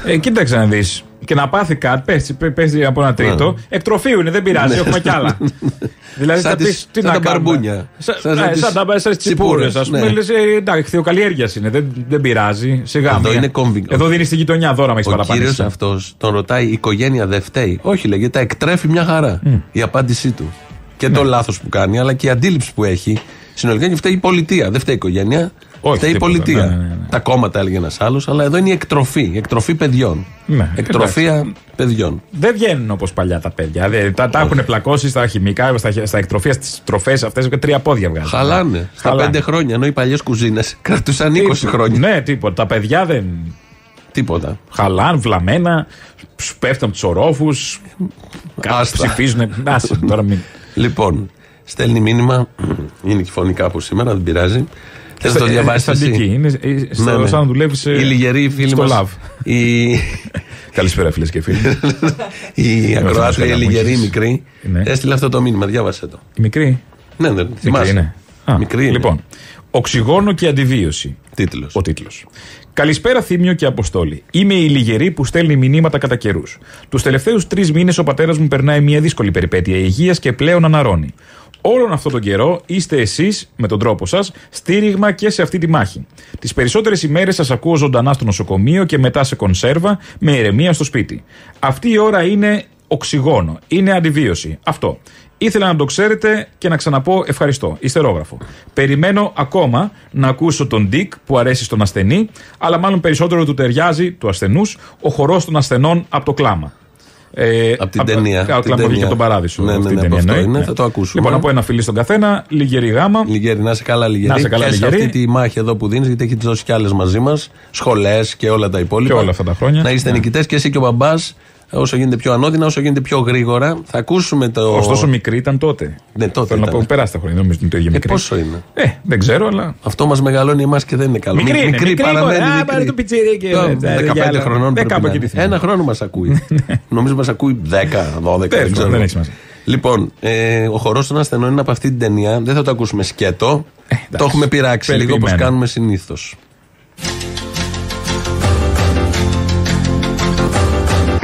Ε, κοίταξε να δεις. Και να πάθει κάτι, πέσει, πέσει από ένα τρίτο. Εκτροφείου είναι, δεν πειράζει, Ναι. έχουμε κι άλλα. [LAUGHS] δηλαδή Σαν θα τις- πεις, τι σαν να τα κάνουμε; μπαρμπούνια. Σαν, Σαν- ναι, σαν τις σαν τα σαν τις τσιπούρες, τσιπούρες, ας πούμε. ναι. Λες, ε, εντάξει, θεοκαλλιέργειας είναι, δεν, δεν πειράζει. Σιγά Εδώ μία. είναι κομβικό. Εδώ δίνεις στη γειτονιά δώρα, με έχεις Ο κύριος παραπανήσει. αυτός τον ρωτάει, η οικογένεια δεν φταίει; Όχι, λέγεται, τα εκτρέφει μια χαρά. Η απάντησή του. Και Ναι. το λάθος που κάνει, αλλά και η αντίληψη που έχει. Συνολικά και φταίει η πολιτεία. Δεν φταίει η οικογένεια. Όχι, φταίει η τίποτα. πολιτεία. Ναι, ναι, ναι. Τα κόμματα έλεγε ένας άλλος, αλλά εδώ είναι η εκτροφή. Η εκτροφή παιδιών. Ναι, Εκτροφία παιδιών. Δεν βγαίνουν όπως παλιά τα παιδιά. Δεν- τα, τα έχουν πλακώσει στα χημικά, στα, στα εκτροφία, στις τροφές αυτές και τρία πόδια βγάζουν. Χαλάνε. Στα Χαλάνε. πέντε χρόνια. Ενώ οι παλιές κουζίνες [LAUGHS] κρατούσαν 20 Τίποτα. χρόνια. Ναι, τίποτα. Τα παιδιά δεν. Τίποτα. Χαλάν, βλαμμένα, σου πέφτουν από τους ορόφους. Άστα. Ψηφίζουν. Άσε, τώρα μην. Λοιπόν, στέλνει μήνυμα. [CLEARS THROAT] Είναι και φωνικά από σήμερα, δεν πειράζει. Θε να το Ε, διαβάσεις. αισθαντική. Είναι ε, στο- σαν να δουλεύεις σε- Η λιγερή φίλη στο μας, love. Η, [LAUGHS] Καλησπέρα, φίλες και φίλοι. [LAUGHS] η ακροάτρια, η καλά, μου λιγερή, η έχεις. μικρή, Ναι. έστειλε αυτό το μήνυμα. Διάβασε το. Η μικρή; Ναι, ναι, Μικρή θυμάσαι. είναι. Α, Μικρή είναι. Λοιπόν, Οξυγόνο και αντιβίωση. Τίτλος. Ο τίτλος. Καλησπέρα, Θήμιο και Αποστόλη. Είμαι η Λιγερή που στέλνει μηνύματα κατά καιρούς. Τους τελευταίους τρεις μήνες ο πατέρας μου περνάει μια δύσκολη περιπέτεια υγείας και πλέον αναρώνει. Όλον αυτόν τον καιρό είστε εσείς, με τον τρόπο σας, στήριγμα και σε αυτή τη μάχη. Τις περισσότερες ημέρες σας ακούω ζωντανά στο νοσοκομείο και μετά σε κονσέρβα με ηρεμία στο σπίτι. Αυτή η ώρα είναι οξυγόνο. Είναι αντιβίωση. Αυτό. Ήθελα να το ξέρετε και να ξαναπώ ευχαριστώ. Ιστερόγραφο. Περιμένω ακόμα να ακούσω τον Ντίκ που αρέσει στον ασθενή, αλλά μάλλον περισσότερο του ταιριάζει, του ασθενούς, ο χορός των ασθενών από το κλάμα. Ε, Από την ταινία. Από την κλαμπορική ταινία. και τον παράδεισο. Ναι, αυτή ναι, η ναι, ταινία από αυτό εννοεί. είναι, Ναι. θα το ακούσουμε. Λοιπόν, να πω ένα φιλί στον καθένα, λιγερή γάμα. Λιγέρι, να είσαι καλά, Λιγέρι. Να είσαι καλά, και σε Λιγέρη. αυτή τη μάχη εδώ που δίνεις, γιατί έχεις δώσει κι άλλες μαζί μας, σχολές και όλα τα υπόλοιπα. Και όλα αυτά τα χρόνια. Να είστε Ναι. νικητές και εσύ και ο μπαμπάς, όσο γίνεται πιο ανώδυνα, όσο γίνεται πιο γρήγορα. Θα ακούσουμε το. Ωστόσο μικρή ήταν τότε. Ναι, τότε. Θέλω να ήταν. πω, περάσει τα χρόνια, δεν νομίζω ότι είναι το ίδιο Ε, μικρή. πόσο είναι; Ε, δεν ξέρω, αλλά. Αυτό μας μεγαλώνει εμάς και δεν είναι καλό. Μικρή Μι- είναι, μικρή παραμένει. είναι. Α, μικρή. πάρε το πιτσιρίκι, Το ε, ε, 15 για άλλα. χρονών Ε, πρέπει κάπου να εκεί είναι. τι θυμάμαι. Ένα χρόνο μας ακούει. [LAUGHS] Νομίζω μας ακούει 10, 12. Τέλος δεν ξέρω. πάντων, δεν έχει σημασία. Λοιπόν, ε, ο χορός των ασθενών είναι από αυτή την ταινία. Δεν θα το ακούσουμε σκέτο. το έχουμε πειράξει λίγο όπως Περιποιημένο. κάνουμε συνήθως.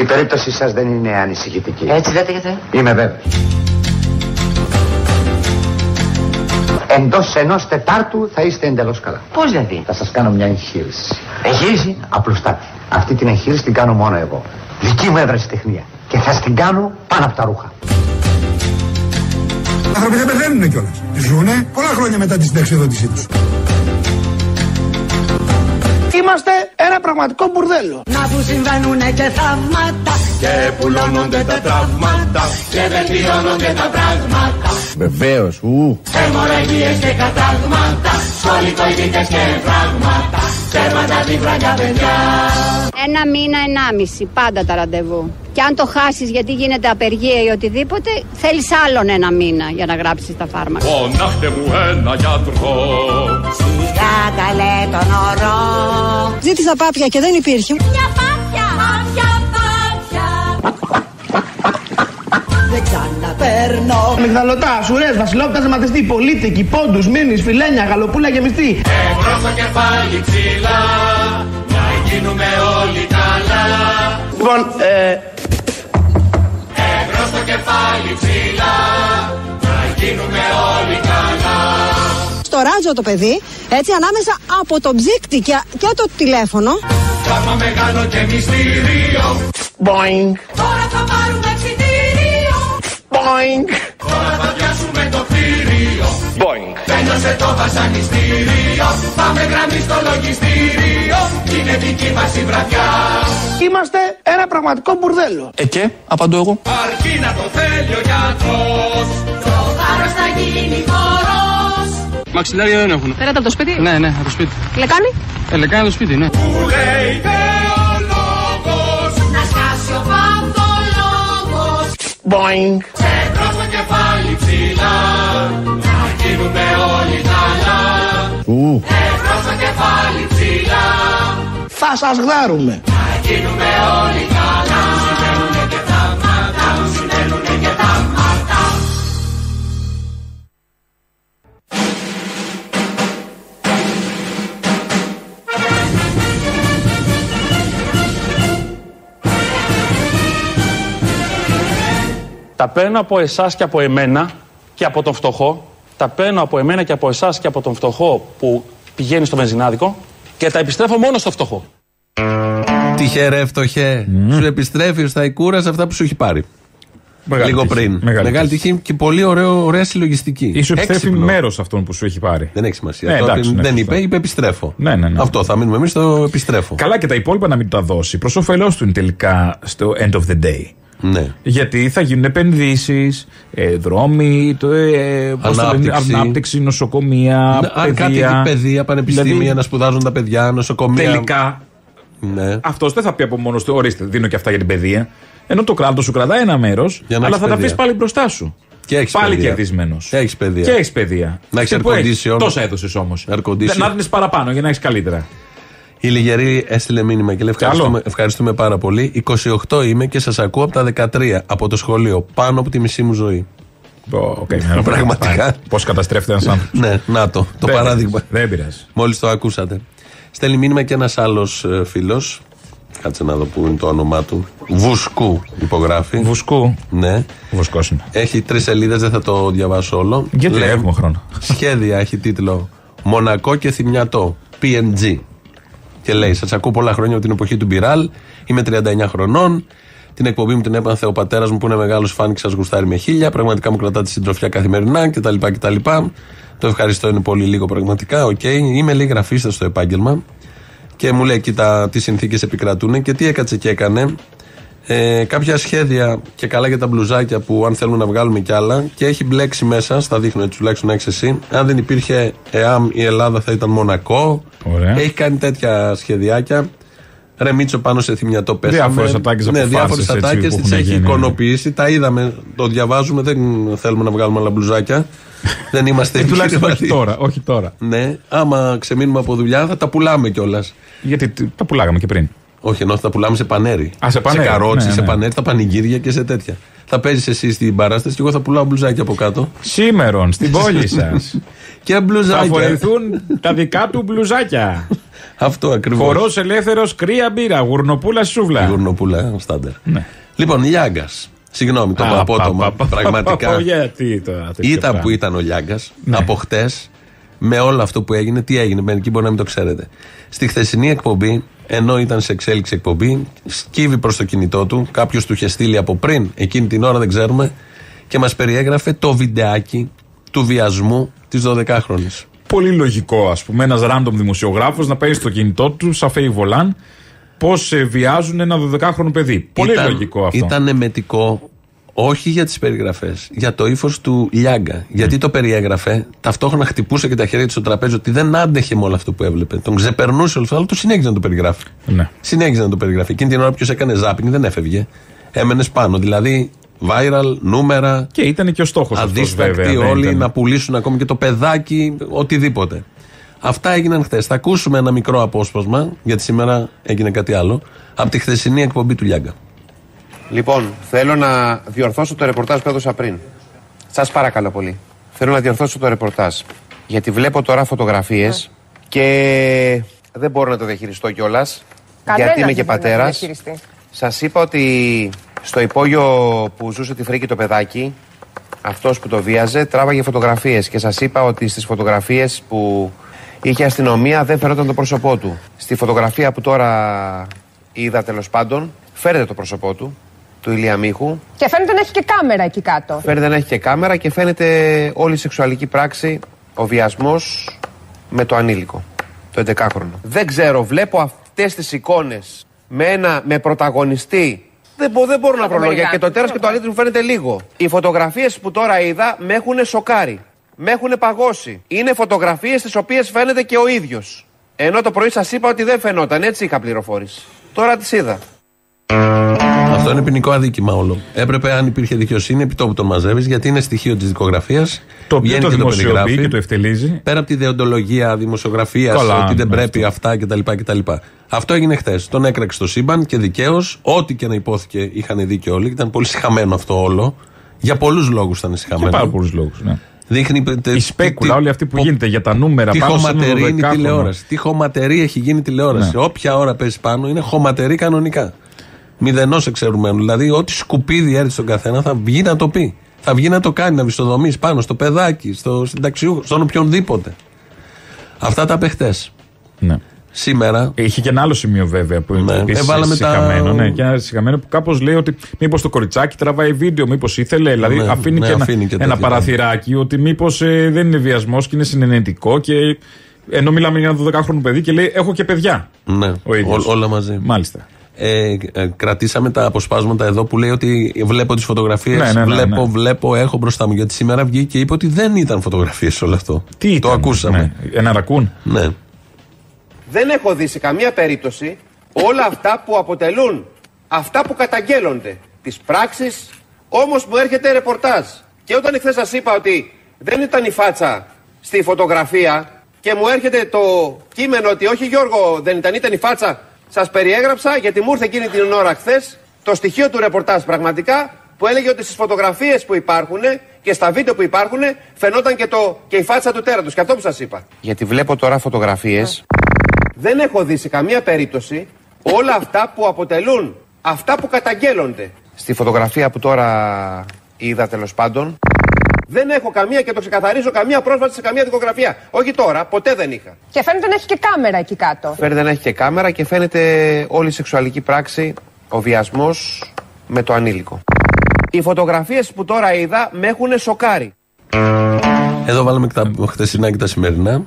Περίπτωση σας δεν είναι ανησυχητική. Έτσι λέτε γιατί; Είμαι βέβαιος. Εντός ενός τετάρτου θα είστε εντελώς καλά. Πώς δηλαδή; Θα σας κάνω μια εγχείρηση. Εγχείρηση; Απλουστάτη. Αυτή την εγχείρηση την κάνω μόνο εγώ. Δική μου ευρεσιτεχνία. Και θα την κάνω πάνω από τα ρούχα. Οι άνθρωποι δεν πεθαίνουν κιόλας. Ζούνε πολλά χρόνια μετά τη συνταξιοδότησή τους. Είμαστε ένα πραγματικό μπουρδέλο. Να που συμβαίνουν και θαύματα Και πουλώνονται τα τραύματα και βελτιώνονται τα πράγματα. Βεβαίως, ου. Αιμορραγίες και κατάγματα, σχολικοειδίτες και φράγματα. Τέρματα τη βραγιά παιδιά. Ένα μήνα, ενάμιση, πάντα τα ραντεβού. Και αν το χάσεις γιατί γίνεται απεργία ή οτιδήποτε, θέλεις άλλον ένα μήνα για να γράψεις τα φάρμακα. Φωνάχτε μου ένα γιατρό. Σιγά καλέ τον ορό. Ζήτησα πάπια και δεν υπήρχε. Μια πάπια, πάπια, πάπια. Ξαναπέρνω. Μυγδαλωτά, σουρές, βασιλόπτα, ζεματιστή, πολίτικη, πόντους, μήνυς, φιλένια, γαλοπούλα γεμιστή. Εμπρός στο κεφάλι ψηλά, να γίνουμε όλοι καλά. Λοιπόν, ε, Εμπρός στο κεφάλι ψηλά, να γίνουμε όλοι καλά. Στο ράτζο το παιδί, έτσι ανάμεσα από το ψύκτη και, και το τηλέφωνο. Κάμα μεγάλο και μυστήριο. boing, Τώρα θα πάρουμε εξητήριο. Boing. Τώρα θα πιάσουμε το κτίριο. Boing. Τέλειωσε το βασανιστήριο. Πάμε γραμμή στο λογιστήριο. Είναι δική μας η βραδιά. Είμαστε ένα πραγματικό μπουρδέλο. Ε και, απαντώ εγώ. Αρκεί να το θέλει ο γιατρός. Το θάρρος θα γίνει χορός. Μαξιλάρια δεν έχουν. Πέρατε από το σπίτι; Ναι, ναι, από το σπίτι. Λεκάνη; Ε, λεκάνη από το σπίτι, ναι. Που λέει θεολόγος. Να σκάσει ο παθολόγος. Boing. Εμπρός στο κεφάλι ψηλά. Να γίνουμε όλοι καλά. Ου. Εμπρός στο κεφάλι ψηλά. Θα σας γδάρουμε. Να γίνουμε όλοι καλά. Συμβαίνουνε και θαύματα. Συμβαίνουνε και θαύματα. Τα παίρνω από εσάς και από εμένα και από τον φτωχό. Τα παίρνω από εμένα και από εσάς και από τον φτωχό που πηγαίνει στο βενζινάδικο και τα επιστρέφω μόνο στο φτωχό. Τυχερέ, φτωχέ. Σου επιστρέφεις ο Σταϊκούρα αυτά που σου έχει πάρει. Μεγάλη Λίγο τύχη. πριν. Μεγάλη τύχη και πολύ ωραίο, ωραία συλλογιστική. Ή σου επιστρέφει Έξυπνο. μέρος αυτών που σου έχει πάρει. Δεν έχει σημασία. Ναι, Το εντάξει, ότι ναι, δεν σωστά. είπε, είπε επιστρέφω. Ναι, ναι, ναι. Αυτό θα μείνουμε εμείς στο επιστρέφω. Καλά και τα υπόλοιπα να μην τα δώσει. Προς όφελός του είναι τελικά στο end of the day. Ναι. Γιατί θα γίνουν επενδύσεις, ε, δρόμοι, το, ε, πώς το λένε, Ανάπτυξη. ανάπτυξη, νοσοκομεία, Αν κάτι παιδεία. έχει παιδεία, πανεπιστήμια, Δηλαδή, να σπουδάζουν τα παιδιά, νοσοκομεία. Τελικά Ναι. αυτός δεν θα πει από μόνος του, ορίστε, δίνω και αυτά για την παιδεία. Ενώ το κράτος σου κρατάει ένα μέρος, Για να αλλά έχεις θα τα παιδεία. βρει πάλι μπροστά σου. Και έχεις πάλι παιδεία. κερδισμένος. Έχεις παιδεία. Και έχεις παιδεία. Να έχεις Και air που έχεις, condition. Τόσα έδωσες όμως. Air condition. Να δίνεις παραπάνω για να έχεις καλύτερα. Η Λιγερή έστειλε μήνυμα και λέει ευχαριστούμε, ευχαριστούμε πάρα πολύ. 28 είμαι και σας ακούω από τα 13 από το σχολείο. Πάνω από τη μισή μου ζωή. [LAUGHS] Πραγματικά. Πώς καταστρέφεται ένας άνθρωπος. Ναι, να το, το Δεν- παράδειγμα. Δεν πειράζει. Μόλις το ακούσατε. Στέλνει μήνυμα και ένας άλλος φίλος. Κάτσε να δω που είναι το όνομά του. Βουσκού υπογράφει. Βουσκού. Ναι. Βουσκός είναι. Έχει τρεις σελίδες, δεν θα το διαβάσω όλο. Γιατί Λέει- έχουμε χρόνο. Σχέδια έχει τίτλο Μονακό και θυμιατό. PNG. Και λέει: Σας ακούω πολλά χρόνια από την εποχή του Μπιράλ. Είμαι 39 χρονών. Την εκπομπή μου την έμαθε ο πατέρας μου που είναι μεγάλος φαν και σας γουστάρει με χίλια. Πραγματικά μου κρατάτε συντροφιά καθημερινά κτλ. κτλ. Το ευχαριστώ, είναι πολύ λίγο πραγματικά. Οκ. Είμαι λίγη γραφίστας στο επάγγελμα. Και μου λέει: Κοίτα, τι συνθήκες επικρατούν και τι έκατσε και έκανε. Ε, κάποια σχέδια και καλά για τα μπλουζάκια που αν θέλουμε να βγάλουμε κι άλλα και έχει μπλέξει μέσα, στα δείχνω έτσι τουλάχιστον να έχεις εσύ. Αν δεν υπήρχε ΕΑΜ η Ελλάδα θα ήταν Μονακό. Ωραία. Έχει κάνει τέτοια σχεδιάκια. Ρεμίτσο πάνω σε θυμιατό πέσαμε. Διάφορες ατάκες από Ναι, διάφορες φάρσες, έτσι, ατάκες που τις έχουν έχει γίνει. εικονοποιήσει. Τα είδαμε, το διαβάζουμε. Δεν θέλουμε να βγάλουμε άλλα μπλουζάκια. [LAUGHS] δεν είμαστε Ε, τουλάχιστον όχι επιχειρηματίες. τώρα. Όχι τώρα. Ναι, άμα ξεμείνουμε από δουλειά θα τα πουλάμε κιόλας. Γιατί τ- τα πουλάγαμε και πριν. Όχι, ενώ θα τα πουλάμε σε πανέρι. Α, σε πανέρι, καρότσι, ναι, σε ναι. πανέρι, στα πανηγύρια και σε τέτοια. Θα παίζεις εσύ στην παράσταση και εγώ θα πουλάω μπλουζάκια από κάτω. Σήμερον, στην πόλη [LAUGHS] σας. Και Θα μπλουζάκια. φορεθούν τα δικά του μπλουζάκια. [LAUGHS] Αυτό ακριβώς. Χορός ελεύθερος, κρύα μπύρα, γουρνοπούλα σούβλα. Γουρνοπούλα, στάντερ. Ναι. Λοιπόν, Λιάγκα. Συγγνώμη, το Α, είπα απότομα. πα, πα, πα, Πραγματικά. πα, Γιατί τώρα. τέτοιο Ήταν πράγμα. που ήταν ο Λιάγκα Ναι. από χτες με όλο αυτό που έγινε. Τι έγινε, μερικοί μπορεί να μην το ξέρετε. Στη χθεσινή εκπομπή, ενώ ήταν σε εξέλιξη εκπομπή, σκύβει προς το κινητό του. Κάποιος του είχε στείλει από πριν, εκείνη την ώρα δεν ξέρουμε, και μας περιέγραφε το βιντεάκι του βιασμού της 12χρονη. Πολύ λογικό, ας πούμε, ένας random δημοσιογράφος να παίρνει στο κινητό του, σαν φέη βολάν, πώς βιάζουν ένα 12χρονο παιδί. Πολύ λογικό αυτό. Ήταν εμετικό όχι για τις περιγραφές, για το ύφος του Λιάγκα. Γιατί το περιέγραφε, ταυτόχρονα χτυπούσε και τα χέρια του στο τραπέζι ότι δεν άντεχε με όλο αυτό που έβλεπε. Τον ξεπερνούσε όλο αυτό, αλλά το συνέχιζε να το περιγράφει. Ναι. Συνέχιζε να το περιγράφει. Εκείνη την ώρα ποιος έκανε ζάπινγκ δεν έφευγε. Έμενε πάνω. Δηλαδή, viral, νούμερα. Και ήταν και ο στόχος αυτός, Αδίστακτοι βέβαια. δεν όλοι ήταν. να πουλήσουν ακόμη και το παιδάκι, οτιδήποτε. Αυτά έγιναν χθες. Θα ακούσουμε ένα μικρό απόσπασμα, γιατί σήμερα έγινε κάτι άλλο, από τη χθεσινή εκπομπή του Λιάγκα. Λοιπόν, θέλω να διορθώσω το ρεπορτάζ που έδωσα πριν. Σας παρακαλώ πολύ. Θέλω να διορθώσω το ρεπορτάζ. Γιατί βλέπω τώρα φωτογραφίες και δεν μπορώ να το διαχειριστώ κιόλας. Γιατί είμαι και πατέρας. Σας είπα ότι στο υπόγειο που ζούσε τη φρίκη το παιδάκι, αυτός που το βίαζε, τράβαγε φωτογραφίες. Και σας είπα ότι στις φωτογραφίες που είχε αστυνομία δεν φαινόταν το πρόσωπό του. Στη φωτογραφία που τώρα είδα τέλος πάντων, φέρετε το πρόσωπό του, του Ηλία Μίχου. Και φαίνεται να έχει και κάμερα εκεί κάτω. Φαίνεται να έχει και κάμερα και φαίνεται όλη η σεξουαλική πράξη, ο βιασμός με το ανήλικο, το 11χρονο. Δεν ξέρω, βλέπω αυτές τις εικόνες με, ένα, με πρωταγωνιστή. Δεν, μπο- δεν μπορώ να βρω λόγια και το τέρας και το αλήθεια μου φαίνεται λίγο. Οι φωτογραφίες που τώρα είδα με έχουν σοκάρει. Με έχουν παγώσει. Είναι φωτογραφίες τις οποίες φαίνεται και ο ίδιος. Ενώ το πρωί σας είπα ότι δεν φαινόταν, έτσι είχα πληροφόρηση. Τώρα τις είδα. Αυτό είναι ποινικό αδίκημα όλο. Έπρεπε, αν υπήρχε δικαιοσύνη, επί τόπου τον μαζεύεις, γιατί είναι στοιχείο της δικογραφίας. Το οποίο το δημοσιοποιεί και το ευτελίζει. Πέρα από τη δεοντολογία δημοσιογραφίας, Καλά, ότι δεν ναι, πρέπει αυτά κτλ. κτλ. Αυτό έγινε χθες. Τον έκραξε το σύμπαν και δικαίως. Ό,τι και να υπόθηκε είχαν δίκιο όλοι. Ήταν πολύ συχαμένο αυτό όλο. Για πολλούς λόγους ήταν συχαμένο. Για πάρα πολλούς λόγους. Ναι. Δείχνει. Η σπέκουλα, όλη αυτή που γίνεται για τα νούμερα Τι πάνω σε ένα χωματερή είναι η 12χρονο. τηλεόραση. Τι χωματερή έχει γίνει η τηλεόραση. Ναι. Όποια ώρα πέσει πάνω είναι χωματερή κανονικά. Μηδενός εξαιρουμένου. Δηλαδή, ό,τι σκουπίδι έρθει στον καθένα θα βγει να το πει. Θα βγει να το κάνει, να βιστοδομήσει πάνω στο παιδάκι, στο συνταξιούχο, στον οποιονδήποτε. Αυτά τα παιχτέ. Ναι. Σήμερα. Είχε και ένα άλλο σημείο βέβαια που είναι Ναι. επίσης Έβαλαμε τα- συγχαμένο. Ναι, και ένα συγχαμένο που κάπως λέει ότι μήπως το κοριτσάκι τραβάει βίντεο, μήπως ήθελε. Δηλαδή Ναι, αφήνει, ναι, και, αφήνει ένα, και ένα τέτοια. παραθυράκι ότι μήπως δεν είναι βιασμός και είναι συνενετικό και. Ενώ μιλάμε για ένα 12χρονο παιδί και λέει: Έχω και παιδιά. Ναι, Ο ίδιος. ό- όλα μαζί. Μάλιστα. Ε, ε, κρατήσαμε τα αποσπάσματα εδώ που λέει ότι βλέπω τις φωτογραφίες. Ναι, ναι, ναι, βλέπω, ναι. βλέπω, έχω μπροστά μου. Γιατί σήμερα βγήκε και είπε ότι δεν ήταν φωτογραφίες όλο αυτό. Τι Το ήταν, ακούσαμε. ναι. Ένα ρακούν. Ναι. Δεν έχω δει σε καμία περίπτωση όλα αυτά που αποτελούν αυτά που καταγγέλλονται. Τις πράξεις, όμως μου έρχεται ρεπορτάζ. Και όταν εχθές σας είπα ότι δεν ήταν η φάτσα στη φωτογραφία και μου έρχεται το κείμενο ότι όχι Γιώργο δεν ήταν, ήταν η φάτσα, σας περιέγραψα γιατί μου ήρθε εκείνη την ώρα χθες το στοιχείο του ρεπορτάζ πραγματικά που έλεγε ότι στις φωτογραφίες που υπάρχουν και στα βίντεο που υπάρχουν φαινόταν και, το, και η φάτσα του τέρατος. Και αυτό που σας είπα. Γιατί βλέπω τώρα φωτογραφίες. Δεν έχω δει σε καμία περίπτωση Όλα αυτά που αποτελούν αυτά που καταγγέλλονται. Στη φωτογραφία που τώρα είδα τέλος πάντων, δεν έχω καμία και το ξεκαθαρίζω καμία πρόσβαση σε καμία δικογραφία. Όχι τώρα, ποτέ δεν είχα. Και φαίνεται να έχει και κάμερα εκεί κάτω. Φαίνεται να έχει και κάμερα και φαίνεται όλη η σεξουαλική πράξη, ο βιασμός με το ανήλικο. Οι φωτογραφίες που τώρα είδα με έχουν σοκάρει. Εδώ βάλαμε και τα χτεσινά και τα σημερινά.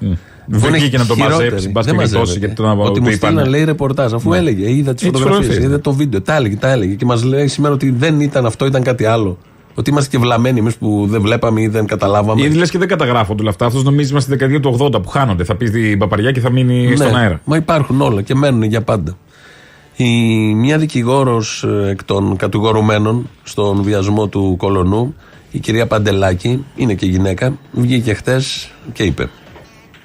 Δεν είναι βγήκε να το χειρότερη. μαζέψει, μπας Δεν περιπτώσει, μαζεύεται. γιατί το- Ότι το μου είπανε. στείλαν λέει ρεπορτάζ, αφού Ναι. έλεγε, είδα τις Ε, τις φωτογραφίες, φωτογραφίες. είδα το βίντεο, τα έλεγε, τα έλεγε. Και μας λέει σήμερα ότι δεν ήταν αυτό, ήταν κάτι άλλο. Ότι είμαστε και βλαμμένοι εμείς που δεν βλέπαμε ή δεν καταλάβαμε. Ήδη λες και δεν καταγράφονται όλα αυτά. Αυτός νομίζεις είμαστε στη δεκαετία του 80 που χάνονται. Θα πεις την παπαριά και θα μείνει Ναι, στον αέρα. Μα υπάρχουν όλα και μένουν για πάντα. Η, μια δικηγόρος εκ των κατηγορουμένων στον βιασμό του κολονού, η κυρία Παντελάκη, είναι και γυναίκα, βγήκε χτες και είπε.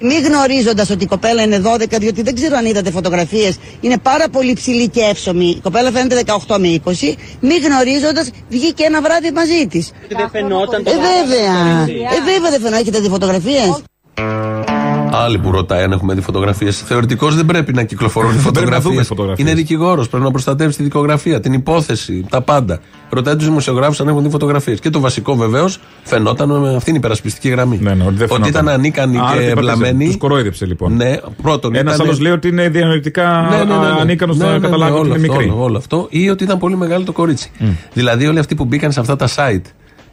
Μη γνωρίζοντας ότι η κοπέλα είναι 12, διότι δεν ξέρω αν είδατε φωτογραφίες, είναι πάρα πολύ ψηλή και εύσωμη. Η κοπέλα φαίνεται 18 με 20. Μη γνωρίζοντας, βγήκε ένα βράδυ μαζί της. Δεν φαινόταν Ε, βέβαια. Ε, βέβαια δεν φαινόταν. Έχετε δει φωτογραφίες; Άλλοι που ρωτάει αν έχουμε δει φωτογραφίες. Θεωρητικώς δεν πρέπει να κυκλοφορούν [LAUGHS] πρέπει να φωτογραφίες. δούμε φωτογραφίες. Είναι δικηγόρος, πρέπει να προστατεύσει τη δικογραφία, την υπόθεση, τα πάντα. Ρωτάει τους δημοσιογράφους αν έχουν δει φωτογραφίες. Και το βασικό βεβαίως φαινόταν με αυτή την υπερασπιστική γραμμή. Ναι, ναι, ότι, δεν ότι φαινόταν. ήταν ανίκανοι Άρα και τι πατήσε, βλαμμένοι. Τους κορόιδεψε λοιπόν. Ναι, πρώτον. Ένας ήταν- άλλος λέει ότι είναι διανοητικά ναι, ναι, ναι, ναι. ανίκανος Ναι, να ναι, ναι, καταλάβει ότι όλο είναι αυτό, μικρή. Όλο, όλο αυτό. Ή ότι ήταν πολύ μεγάλο το κορίτσι. Δηλαδή όλοι αυτοί που μπήκαν σε αυτά τα site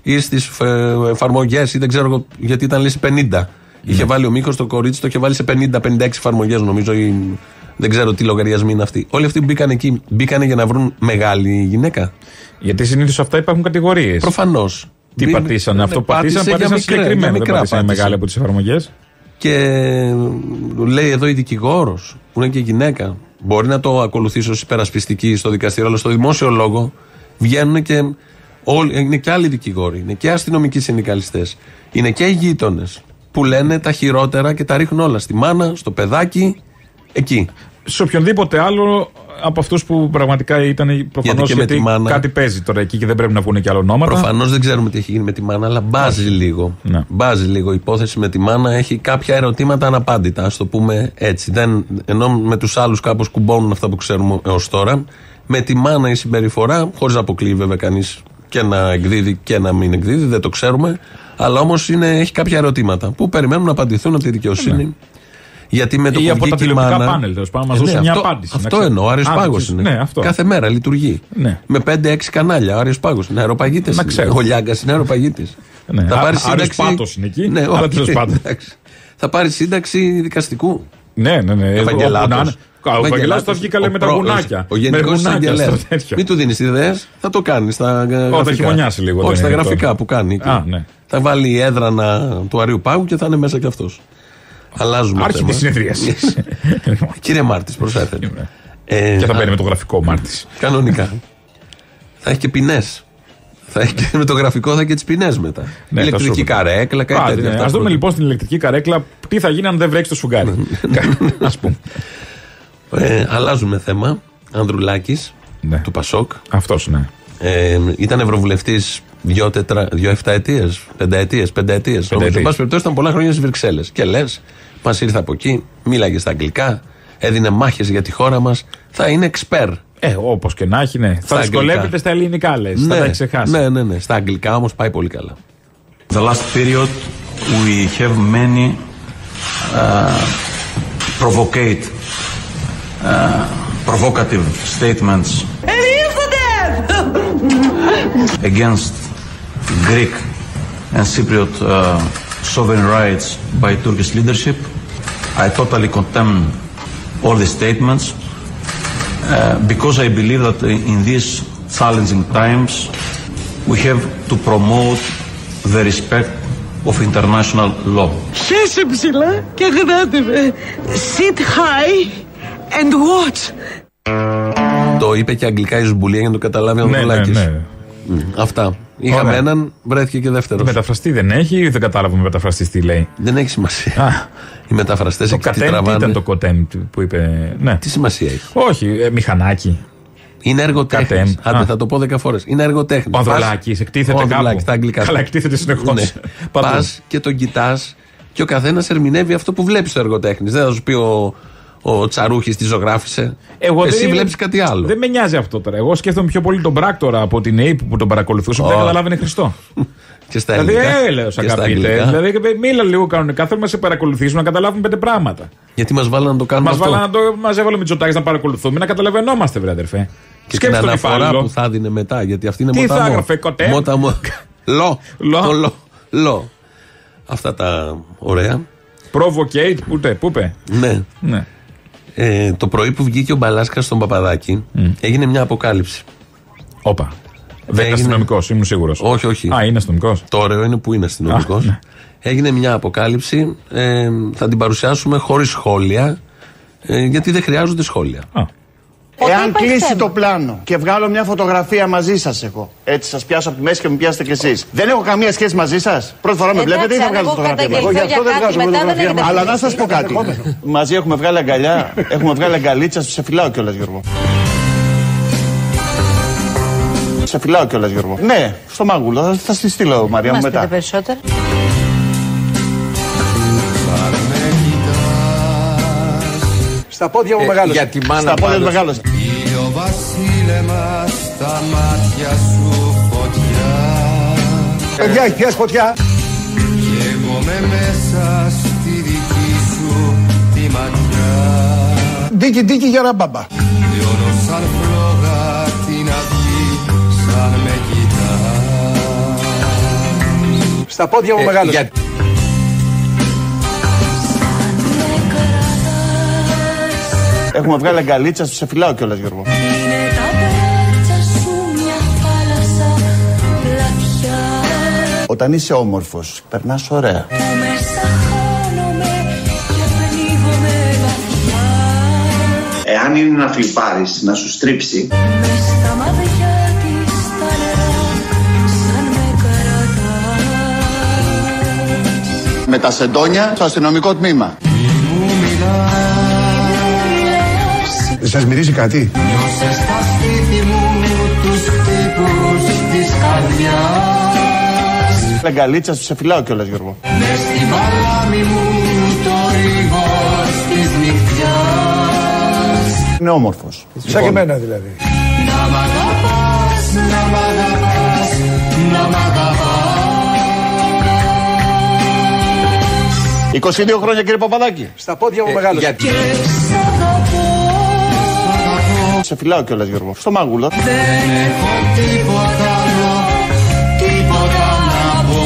ή στις εφαρμογές ή δεν ξέρω εγώ, γιατί ήταν λύση 50. Είχε βάλει ο Μίχο το κορίτσι, το είχε βάλει σε 50-56 εφαρμογές νομίζω. Ή, δεν ξέρω τι λογαριασμοί είναι αυτοί. Όλοι αυτοί που μπήκαν εκεί, μπήκαν για να βρουν μεγάλη γυναίκα. Γιατί συνήθως αυτά υπάρχουν κατηγορίες. Προφανώς. Τι πατήσανε, αυτό που πατήσαν, πατήσαν συγκεκριμένα. Δεν πατήσανε μεγάλη από τις εφαρμογές. Και λέει εδώ η δικηγόρος, που είναι και γυναίκα, μπορεί να το ακολουθήσει ως υπερασπιστική στο δικαστήριο, αλλά στο δημόσιο λόγο βγαίνουν και όλοι, είναι και άλλοι δικηγόροι, είναι και αστυνομικοί συνδικαλιστές, είναι και οι γείτονες που λένε τα χειρότερα και τα ρίχνουν όλα στη μάνα, στο παιδάκι, εκεί. Σε οποιονδήποτε άλλο από αυτούς που πραγματικά ήταν προφανώς Γιατί και με γιατί τη μάνα- κάτι παίζει τώρα εκεί και δεν πρέπει να βγουν και άλλο ονόματα. Προφανώς δεν ξέρουμε τι έχει γίνει με τη μάνα, αλλά μπάζει λίγο. Ναι. Μπάζει λίγο. Η υπόθεση με τη μάνα έχει κάποια ερωτήματα αναπάντητα, ας το πούμε έτσι. Δεν, ενώ με τους άλλους κάπως κουμπώνουν αυτά που ξέρουμε έως τώρα. Με τη μάνα η συμπεριφορά, χωρίς να αποκλείει βέβαια κανείς και να εκδίδει και να μην εκδίδει, δεν το ξέρουμε. Αλλά όμως έχει κάποια ερωτήματα που περιμένουν να απαντηθούν από τη δικαιοσύνη. Γιατί με το Ή που από τα βγήκε η τηλεοπτικά μάνα. πάνελ, τέλος πάντων, μας Ε, δώσει ναι, μια αυτό, απάντηση, να Αυτό ξέρουμε. εννοώ. Ο Άρης Α, Πάγος ναι, είναι. αυτό. Κάθε μέρα λειτουργεί. Ναι. Με 5-6 κανάλια. Ο Άρης Πάγος είναι αεροπαγίτε. Να ξέρω. Ο Λιάγκας είναι αεροπαγίτης. Ναι, Θα Α- πάρει Άρης σύνταξη. Πάτος είναι εκεί, Ναι, αλλά όχι, τέλος πάντων. εντάξει. Θα πάρει σύνταξη δικαστικού. Ναι, ναι, ναι. Ευαγγελάτος. Όπου να είναι. Καλά, Ο Ευαγγελάτος θα βγει καλέ Ο με τα προ- γουνάκια. Ο γενικός Με γουνάκια εισαγγελέα. στο τέτοιο. Μην του δίνεις ιδέες, θα το κάνεις στα γραφικά. θα χειμωνιάσει λίγο, Όχι, δεν στα είναι γραφικά τώρα. που κάνει. εκεί. Α, ναι. Θα βάλει έδρανα του Αρίου Πάγου και θα είναι μέσα κι αυτός. Αλλάζουμε. Άρχεται θέμα. η συνεδρίαση. [LAUGHS] Κύριε Μάρτης, προσέφερε. Ε, Και θα α, παίρνει με το γραφικό Μάρτης. Κανονικά. θα έχει και ποινέ. Θα έχει και με το γραφικό θα έχει και τις ποινέ μετά. Ναι, Ηλεκτρική καρέκλα, κάτι τέτοιο. Α Αυτά δούμε πρώτα. λοιπόν στην ηλεκτρική καρέκλα τι θα γίνει αν δεν βρέξει το σφουγγάρι. [LAUGHS] Α πούμε. Ε, αλλάζουμε θέμα. Ανδρουλάκης του Πασόκ. Αυτός ναι. Ε, ήταν ευρωβουλευτής δύο, τετρα, δύο εφταετίες, πενταετίες, πενταετίες. Νομίζω. Πενταετίες. Εν πάση περιπτώσει ήταν πολλά χρόνια στις Βρυξέλλες. Και λες, μα ήρθε από εκεί, μίλαγες στα αγγλικά, έδινε μάχες για τη χώρα μας. Θα είναι εξπέρ. Ε, όπως και να έχει, ναι. Θα αγγλικά. δυσκολεύεται στα ελληνικά, λες. Θα τα έχει ξεχάσεις. ναι, ναι, ναι. Στα αγγλικά όμως πάει πολύ καλά. The last period we have many uh, provocate, uh, provocative statements against Greek and Cypriot uh, sovereign rights by Turkish leadership. I totally condemn all the statements uh, because I believe that in these challenging times we have to promote the respect of international law. Χέσε ψηλά και γράτε με. Sit high and watch. Το είπε και αγγλικά η Ζουμπουλία για να το καταλάβει ο Ναι, Ανδρουλάκη. ναι, ναι. Αυτά. Είχαμε Ωραία. έναν, βρέθηκε και δεύτερος. Μεταφραστή δεν έχει ή δεν κατάλαβε ο μεταφραστή τι λέει; Δεν έχει σημασία. Οι μεταφραστές Το εκεί τι κατέμ, τι τραβάνε. ήταν το κοτέμ που είπε. Ναι. Τι σημασία έχει. Όχι, ε, μηχανάκι. Είναι εργοτέχνη. Κατέμ. Άντε, Α. θα το πω δέκα φορές. Είναι εργοτέχνη. Ο Ανδρουλάκης, εκτίθεται Ο κάπου. Ανδρουλάκης, στα αγγλικά. Καλά, εκτίθεται συνεχώς. Ναι. Παντού. Πας και τον κοιτάς και ο καθένας ερμηνεύει αυτό που βλέπεις στο εργοτέχνη. Δεν θα σου πει ο, ο Τσαρούχης τη ζωγράφησε. Εγώ Εσύ δεν- βλέπεις κάτι άλλο. Δεν με νοιάζει αυτό τώρα. Εγώ σκέφτομαι πιο πολύ τον πράκτορα από την ΑΕΠ που τον παρακολουθούσε, που δεν Ω. καταλάβαινε Χριστό. [LAUGHS] Και στα δηλαδή, ελληνικά. έλεος Και στα αγαπητέ. αγγλικά. Δηλαδή, μίλα λίγο κανονικά. Θέλουμε να σε παρακολουθήσουμε να καταλάβουμε πέντε πράγματα. Γιατί μας βάλανε να το κάνουμε Μας αυτό. βάλανε να το μας έβαλε Μητσοτάκης να παρακολουθούμε, να καταλαβαίνόμαστε, βρε αδερφέ. Και την Σκέψτε τον αναφορά υπάλληλο. που θα δίνει μετά. Γιατί αυτή είναι Τι θα μοταμό. έγραφε, κοτέ; Μόταμο. [LAUGHS] Λο. Λο. Το λο. Λο. Αυτά τα ωραία. Provocate, πού τε, πού είπε; Ναι. Ναι. Ε, το πρωί που βγήκε ο Μπαλάσκα στον Παπαδάκη, έγινε μια αποκάλυψη. Όπα. Δεν είναι Έγινε- αστυνομικός, ήμουν σίγουρος. Όχι, όχι. Α, είναι αστυνομικός. Το ωραίο είναι που είναι αστυνομικός. Α, ναι. Έγινε μια αποκάλυψη. Ε, θα την παρουσιάσουμε χωρίς σχόλια. Ε, γιατί δεν χρειάζονται σχόλια. Εάν κλείσει το πλάνο και βγάλω μια φωτογραφία μαζί σας, εγώ. Έτσι, σας πιάσω από τη μέση και με πιάσετε κι εσείς. Δεν έχω καμία σχέση μαζί σας. Πρώτη φορά με Εντάξει, βλέπετε ή θα αν βγάλω εγώ φωτογραφία μαζί. καταγγελθώ για κάτι, μετά δεν έχετε Αλλά να σας φωτογραφία. πω κάτι. Μαζί έχουμε βγάλει αγκαλιά, έχουμε βγάλει αγκαλίτσα, σε φυλάω κιόλας, Γιώργο. Σε φυλάω κιόλας, Γιώργο. Ναι, στο μάγουλο. Θα, θα στη στείλω, Μαρία μου, Μας μετά. πείτε περισσότερα. Στα πόδια μου μεγάλο. Για τη μάνα Στα πόδια του πάντως. μεγάλο. Ήλιο βασίλεμα στα μάτια σου φωτιά Παιδιά, έχεις πιάσει φωτιά. Κι εγώ με μέσα στη δική σου τη ματιά Ντίκι, ντίκι για ραμπάμπα. Λιώνω σαν φλόγα την αυγή σαν με κοιτάς Στα πόδια μου μεγάλο. για- Έχουμε βγάλει αγκαλίτσα, σε φυλάω κιόλας, Γιώργο. Είναι τα πέτσα σου μια θάλασσα πλατιά Όταν είσαι όμορφος, περνάς ωραία. Που μέσα χάνομαι και πνίγομαι βαθιά Εάν είναι να φλιπάρεις, να σου στρίψει, Μες στα μάτια της τα νερά σαν με κρατάς Με τα σεντόνια στο αστυνομικό τμήμα. Μου μιλάς Σας μυρίζει κάτι; Νιώσε στα σπίτι μου τους χτύπους της καρδιάς Αγκαλίτσα, σε φυλάω κιόλας, Γιώργο. Μες στη παλάμη μου το ρίγος της νυχτιάς Είναι όμορφος. Σαν και εμένα δηλαδή. Να μ' αγαπάς, να μ' αγαπάς, να μ' αγαπάς 22 χρόνια, κύριε Παπαδάκη. Στα πόδια μου μεγάλος. γιατί- Και σ' αγαπώ Σε φυλάω κιόλας, Γιώργο. Στο μάγουλο. Δεν έχω τίποτα άλλο, τίποτα να πω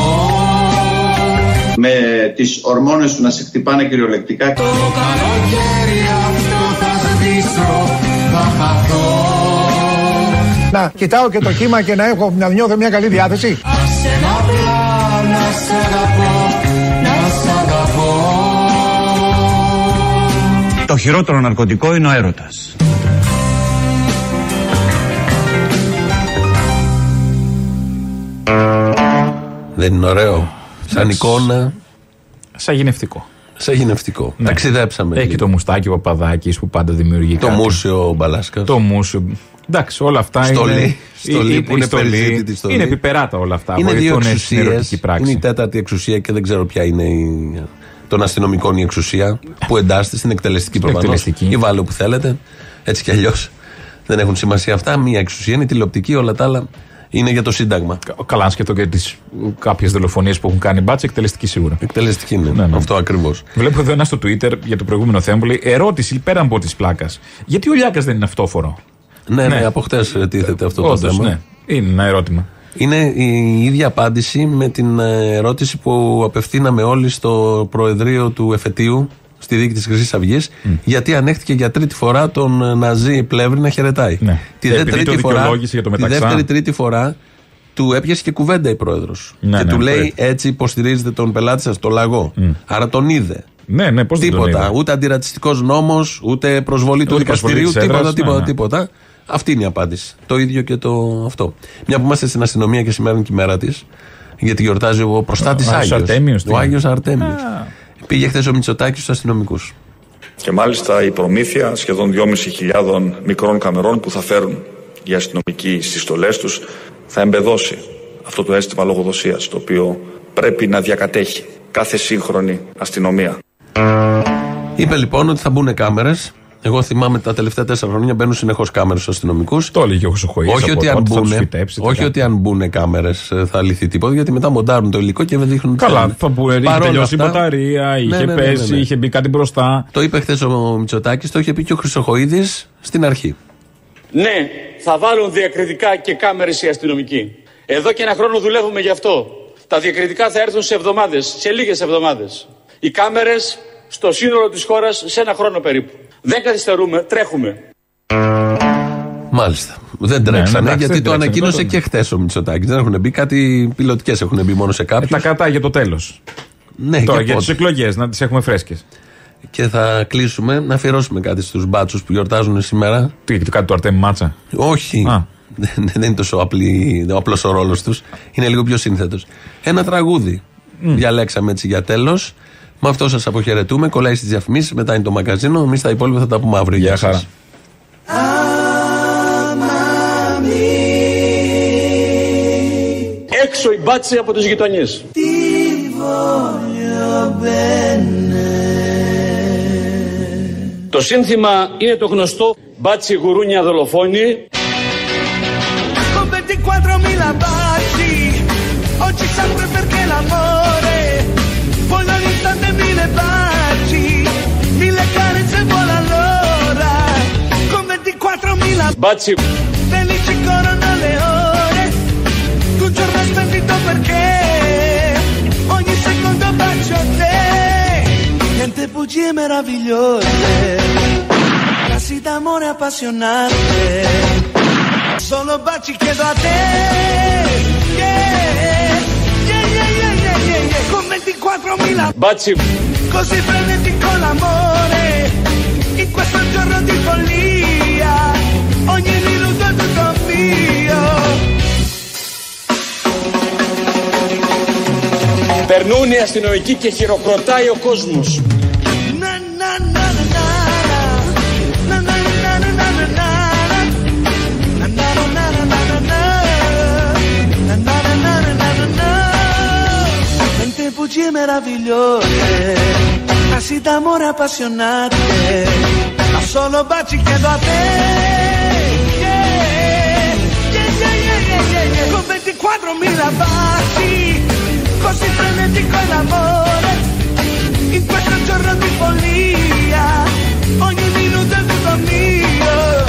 με τις ορμόνες σου να σε χτυπάνε κυριολεκτικά. Το καλοκαίρι αυτό θα σβήσω, θα χαθώ Να κοιτάω και το κύμα και να έχω να νιώθω μια καλή διάθεση. Άσε να απλά να σ' αγαπώ, να σ' αγαπώ Το χειρότερο ναρκωτικό είναι ο έρωτας. Δεν είναι ωραίο. Σαν εικόνα, Σαν γυναιευτικό. σαν γυναιευτικό. Ναι. Ταξιδέψαμε. Έχει λίγο. το μουστάκι ο Παπαδάκης που πάντα δημιουργεί το κάτι. μουσιο Μπαλάσκας. Το μουσιο. Εντάξει, όλα αυτά Στολή. είναι. Στολή η- η- που η είναι στολή. περιζήτητη στολή. Είναι επιπεράτα όλα αυτά. Είναι δύο Βοηθούν στην εξουσίες. ερωτική πράξη. Είναι η τέταρτη εξουσία και δεν ξέρω ποια είναι η, των αστυνομικών η εξουσία που εντάσσεται στην εκτελεστική Στην προφανώς. εκτελεστική. Ή βάλε όπου θέλετε. Έτσι κι αλλιώς δεν έχουν σημασία αυτά. Μία εξουσία είναι η τηλεοπτική, όλα τα άλλα είναι για το Σύνταγμα. Καλά, αν σκεφτώ και τις κάποιες δολοφονίες που έχουν κάνει μπάτσε, εκτελεστική σίγουρα. Εκτελεστική είναι. Ναι, ναι. Αυτό ακριβώς. Βλέπω εδώ ένα στο Twitter για το προηγούμενο θέμα που λέει Ερώτηση πέραν από τη πλάκας. Γιατί ο Λιάκας δεν είναι αυτόφορο; Ναι, ναι, Ναι. από χτες τίθεται αυτό το Όντως, θέμα. ναι. Είναι ένα ερώτημα. Είναι η ίδια απάντηση με την ε, ερώτηση που απευθύναμε όλοι στο Προεδρείο του Εφετείου, στη δίκη της Χρυσής Αυγής, γιατί ανέχτηκε για τρίτη φορά τον ε, Ναζί Πλεύρη να χαιρετάει. Ναι. Τη, Και δε επειδή το τρίτη φορά, δικαιολόγησε για το τη μεταξά. δεύτερη τρίτη φορά του έπιασε και κουβέντα η πρόεδρος. Ναι, και ναι, του λέει πρέπει. έτσι υποστηρίζετε τον πελάτη σας, το λαγό. Άρα τον είδε. Ναι, ναι, πώς δεν τον Τίποτα. είδα. Ούτε αντιρατσιστικός νόμος, ούτε προσβολή του Ούτε προσβολή δικαστηρίου, της έδρας, τίποτα, ναι, τίποτα, ναι. τίποτα. Αυτή είναι η απάντηση. Το ίδιο και το αυτό. Μια που είμαστε στην αστυνομία και σήμερα είναι και η μέρα της, γιατί γιορτάζει ο προστάτης Ο Άγιος Άγιος. Αρτέμιος, τι Ο είναι. Άγιος Αρτέμιος. Πήγε χθες ο Μητσοτάκης στους αστυνομικούς. Και μάλιστα η προμήθεια σχεδόν 2.500 μικρών καμερών που θα φέρουν οι αστυνομικοί στις στολές τους θα εμπεδώσει αυτό το αίσθημα λογοδοσίας το οποίο πρέπει να διακατέχει κάθε σύγχρονη αστυνομία. Είπε λοιπόν ότι θα μπουν κάμερες. Εγώ θυμάμαι τα τελευταία τέσσερα χρόνια μπαίνουν συνεχώς κάμερες στους αστυνομικούς. Το έλεγε ο Χρυσοχοίδη. Όχι, ότι αν, μπουν, όχι ότι αν μπουν κάμερες θα λυθεί τίποτα, γιατί μετά μοντάρουν το υλικό και δεν δείχνουν Καλά, θα μπουν. Είχε Παρόλα τελειώσει η αυτά- μπαταρία, είχε Ναι, ναι, ναι, πέσει, ναι, ναι. είχε μπει κάτι μπροστά. Το είπε χθες ο Μητσοτάκης, το είχε πει και ο Χρυσοχοίδη στην αρχή. Ναι, θα βάλουν διακριτικά και κάμερες οι αστυνομικοί. Εδώ και ένα χρόνο δουλεύουμε γι' αυτό. Τα διακριτικά θα έρθουν σε εβδομάδες, σε λίγες εβδομάδες. Οι κάμερες στο σύνολο της χώρας σε ένα χρόνο περίπου. Δεν καθυστερούμε, τρέχουμε. Μάλιστα. Δεν Ναι, τρέξανε εντάξει, γιατί δεν το τρέξανε, ανακοίνωσε τότε. και χθες ο Μητσοτάκης. Δεν έχουν μπει κάτι πιλωτικές έχουν μπει μόνο σε κάποιου. Τα κρατάει για το τέλος. Ναι, Τώρα και για πότε. τι εκλογές, να τις έχουμε φρέσκες. Και θα κλείσουμε να αφιερώσουμε κάτι στους μπάτσους που γιορτάζουν σήμερα. Τι, κάτι του Αρτέμι Μάτσα; Όχι. [LAUGHS] Δεν δεν είναι τόσο απλή, ο απλός ο ρόλος τους. Είναι λίγο πιο σύνθετος. Ένα τραγούδι. Διαλέξαμε έτσι για τέλος. Με αυτό σας αποχαιρετούμε. Κολλάει στις διαφημίσεις. Μετά είναι το μαγκαζίνο. Εμείς τα υπόλοιπα θα τα πούμε αύριο. Γεια χαρά. Έξω οι μπάτσοι από τις γειτονιές. Το σύνθημα είναι το γνωστό μπάτσι γουρούνια δολοφόνη. Con 24.000 baci, oggi sempre perché l'amore, 4.000 baci felici corona le ore tu giorno splendito perché? Ogni secondo bacio a te. Niente bugie meravigliose casi d'amore appassionante solo baci chiedo a te. Yeah, yeah, yeah, yeah, yeah, yeah. con 24.000 baci così prenditi con l'amore in questo giorno di follia. Ogni minuto è tutto mio Περνούν οι αστυνομικοί και χειροκροτάει ο κόσμος. Na na na na na Na na na na na na na Na na na na na na na Na na na na na na na na Mente bugie meravigliose Casi d'amore appassionate Ma solo baci chiedo a te 4.000 baci, così frenetico è l'amore, in questo giorno di follia, ogni minuto è tutto mio,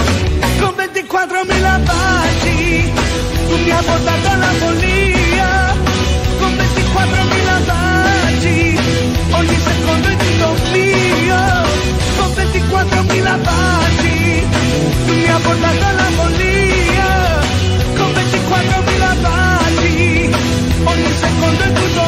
con 24.000 baci, tu mi hai portato alla follia, con 24.000 baci, ogni secondo è tutto mio, con 24.000 baci, tu mi hai portato alla follia. con el puto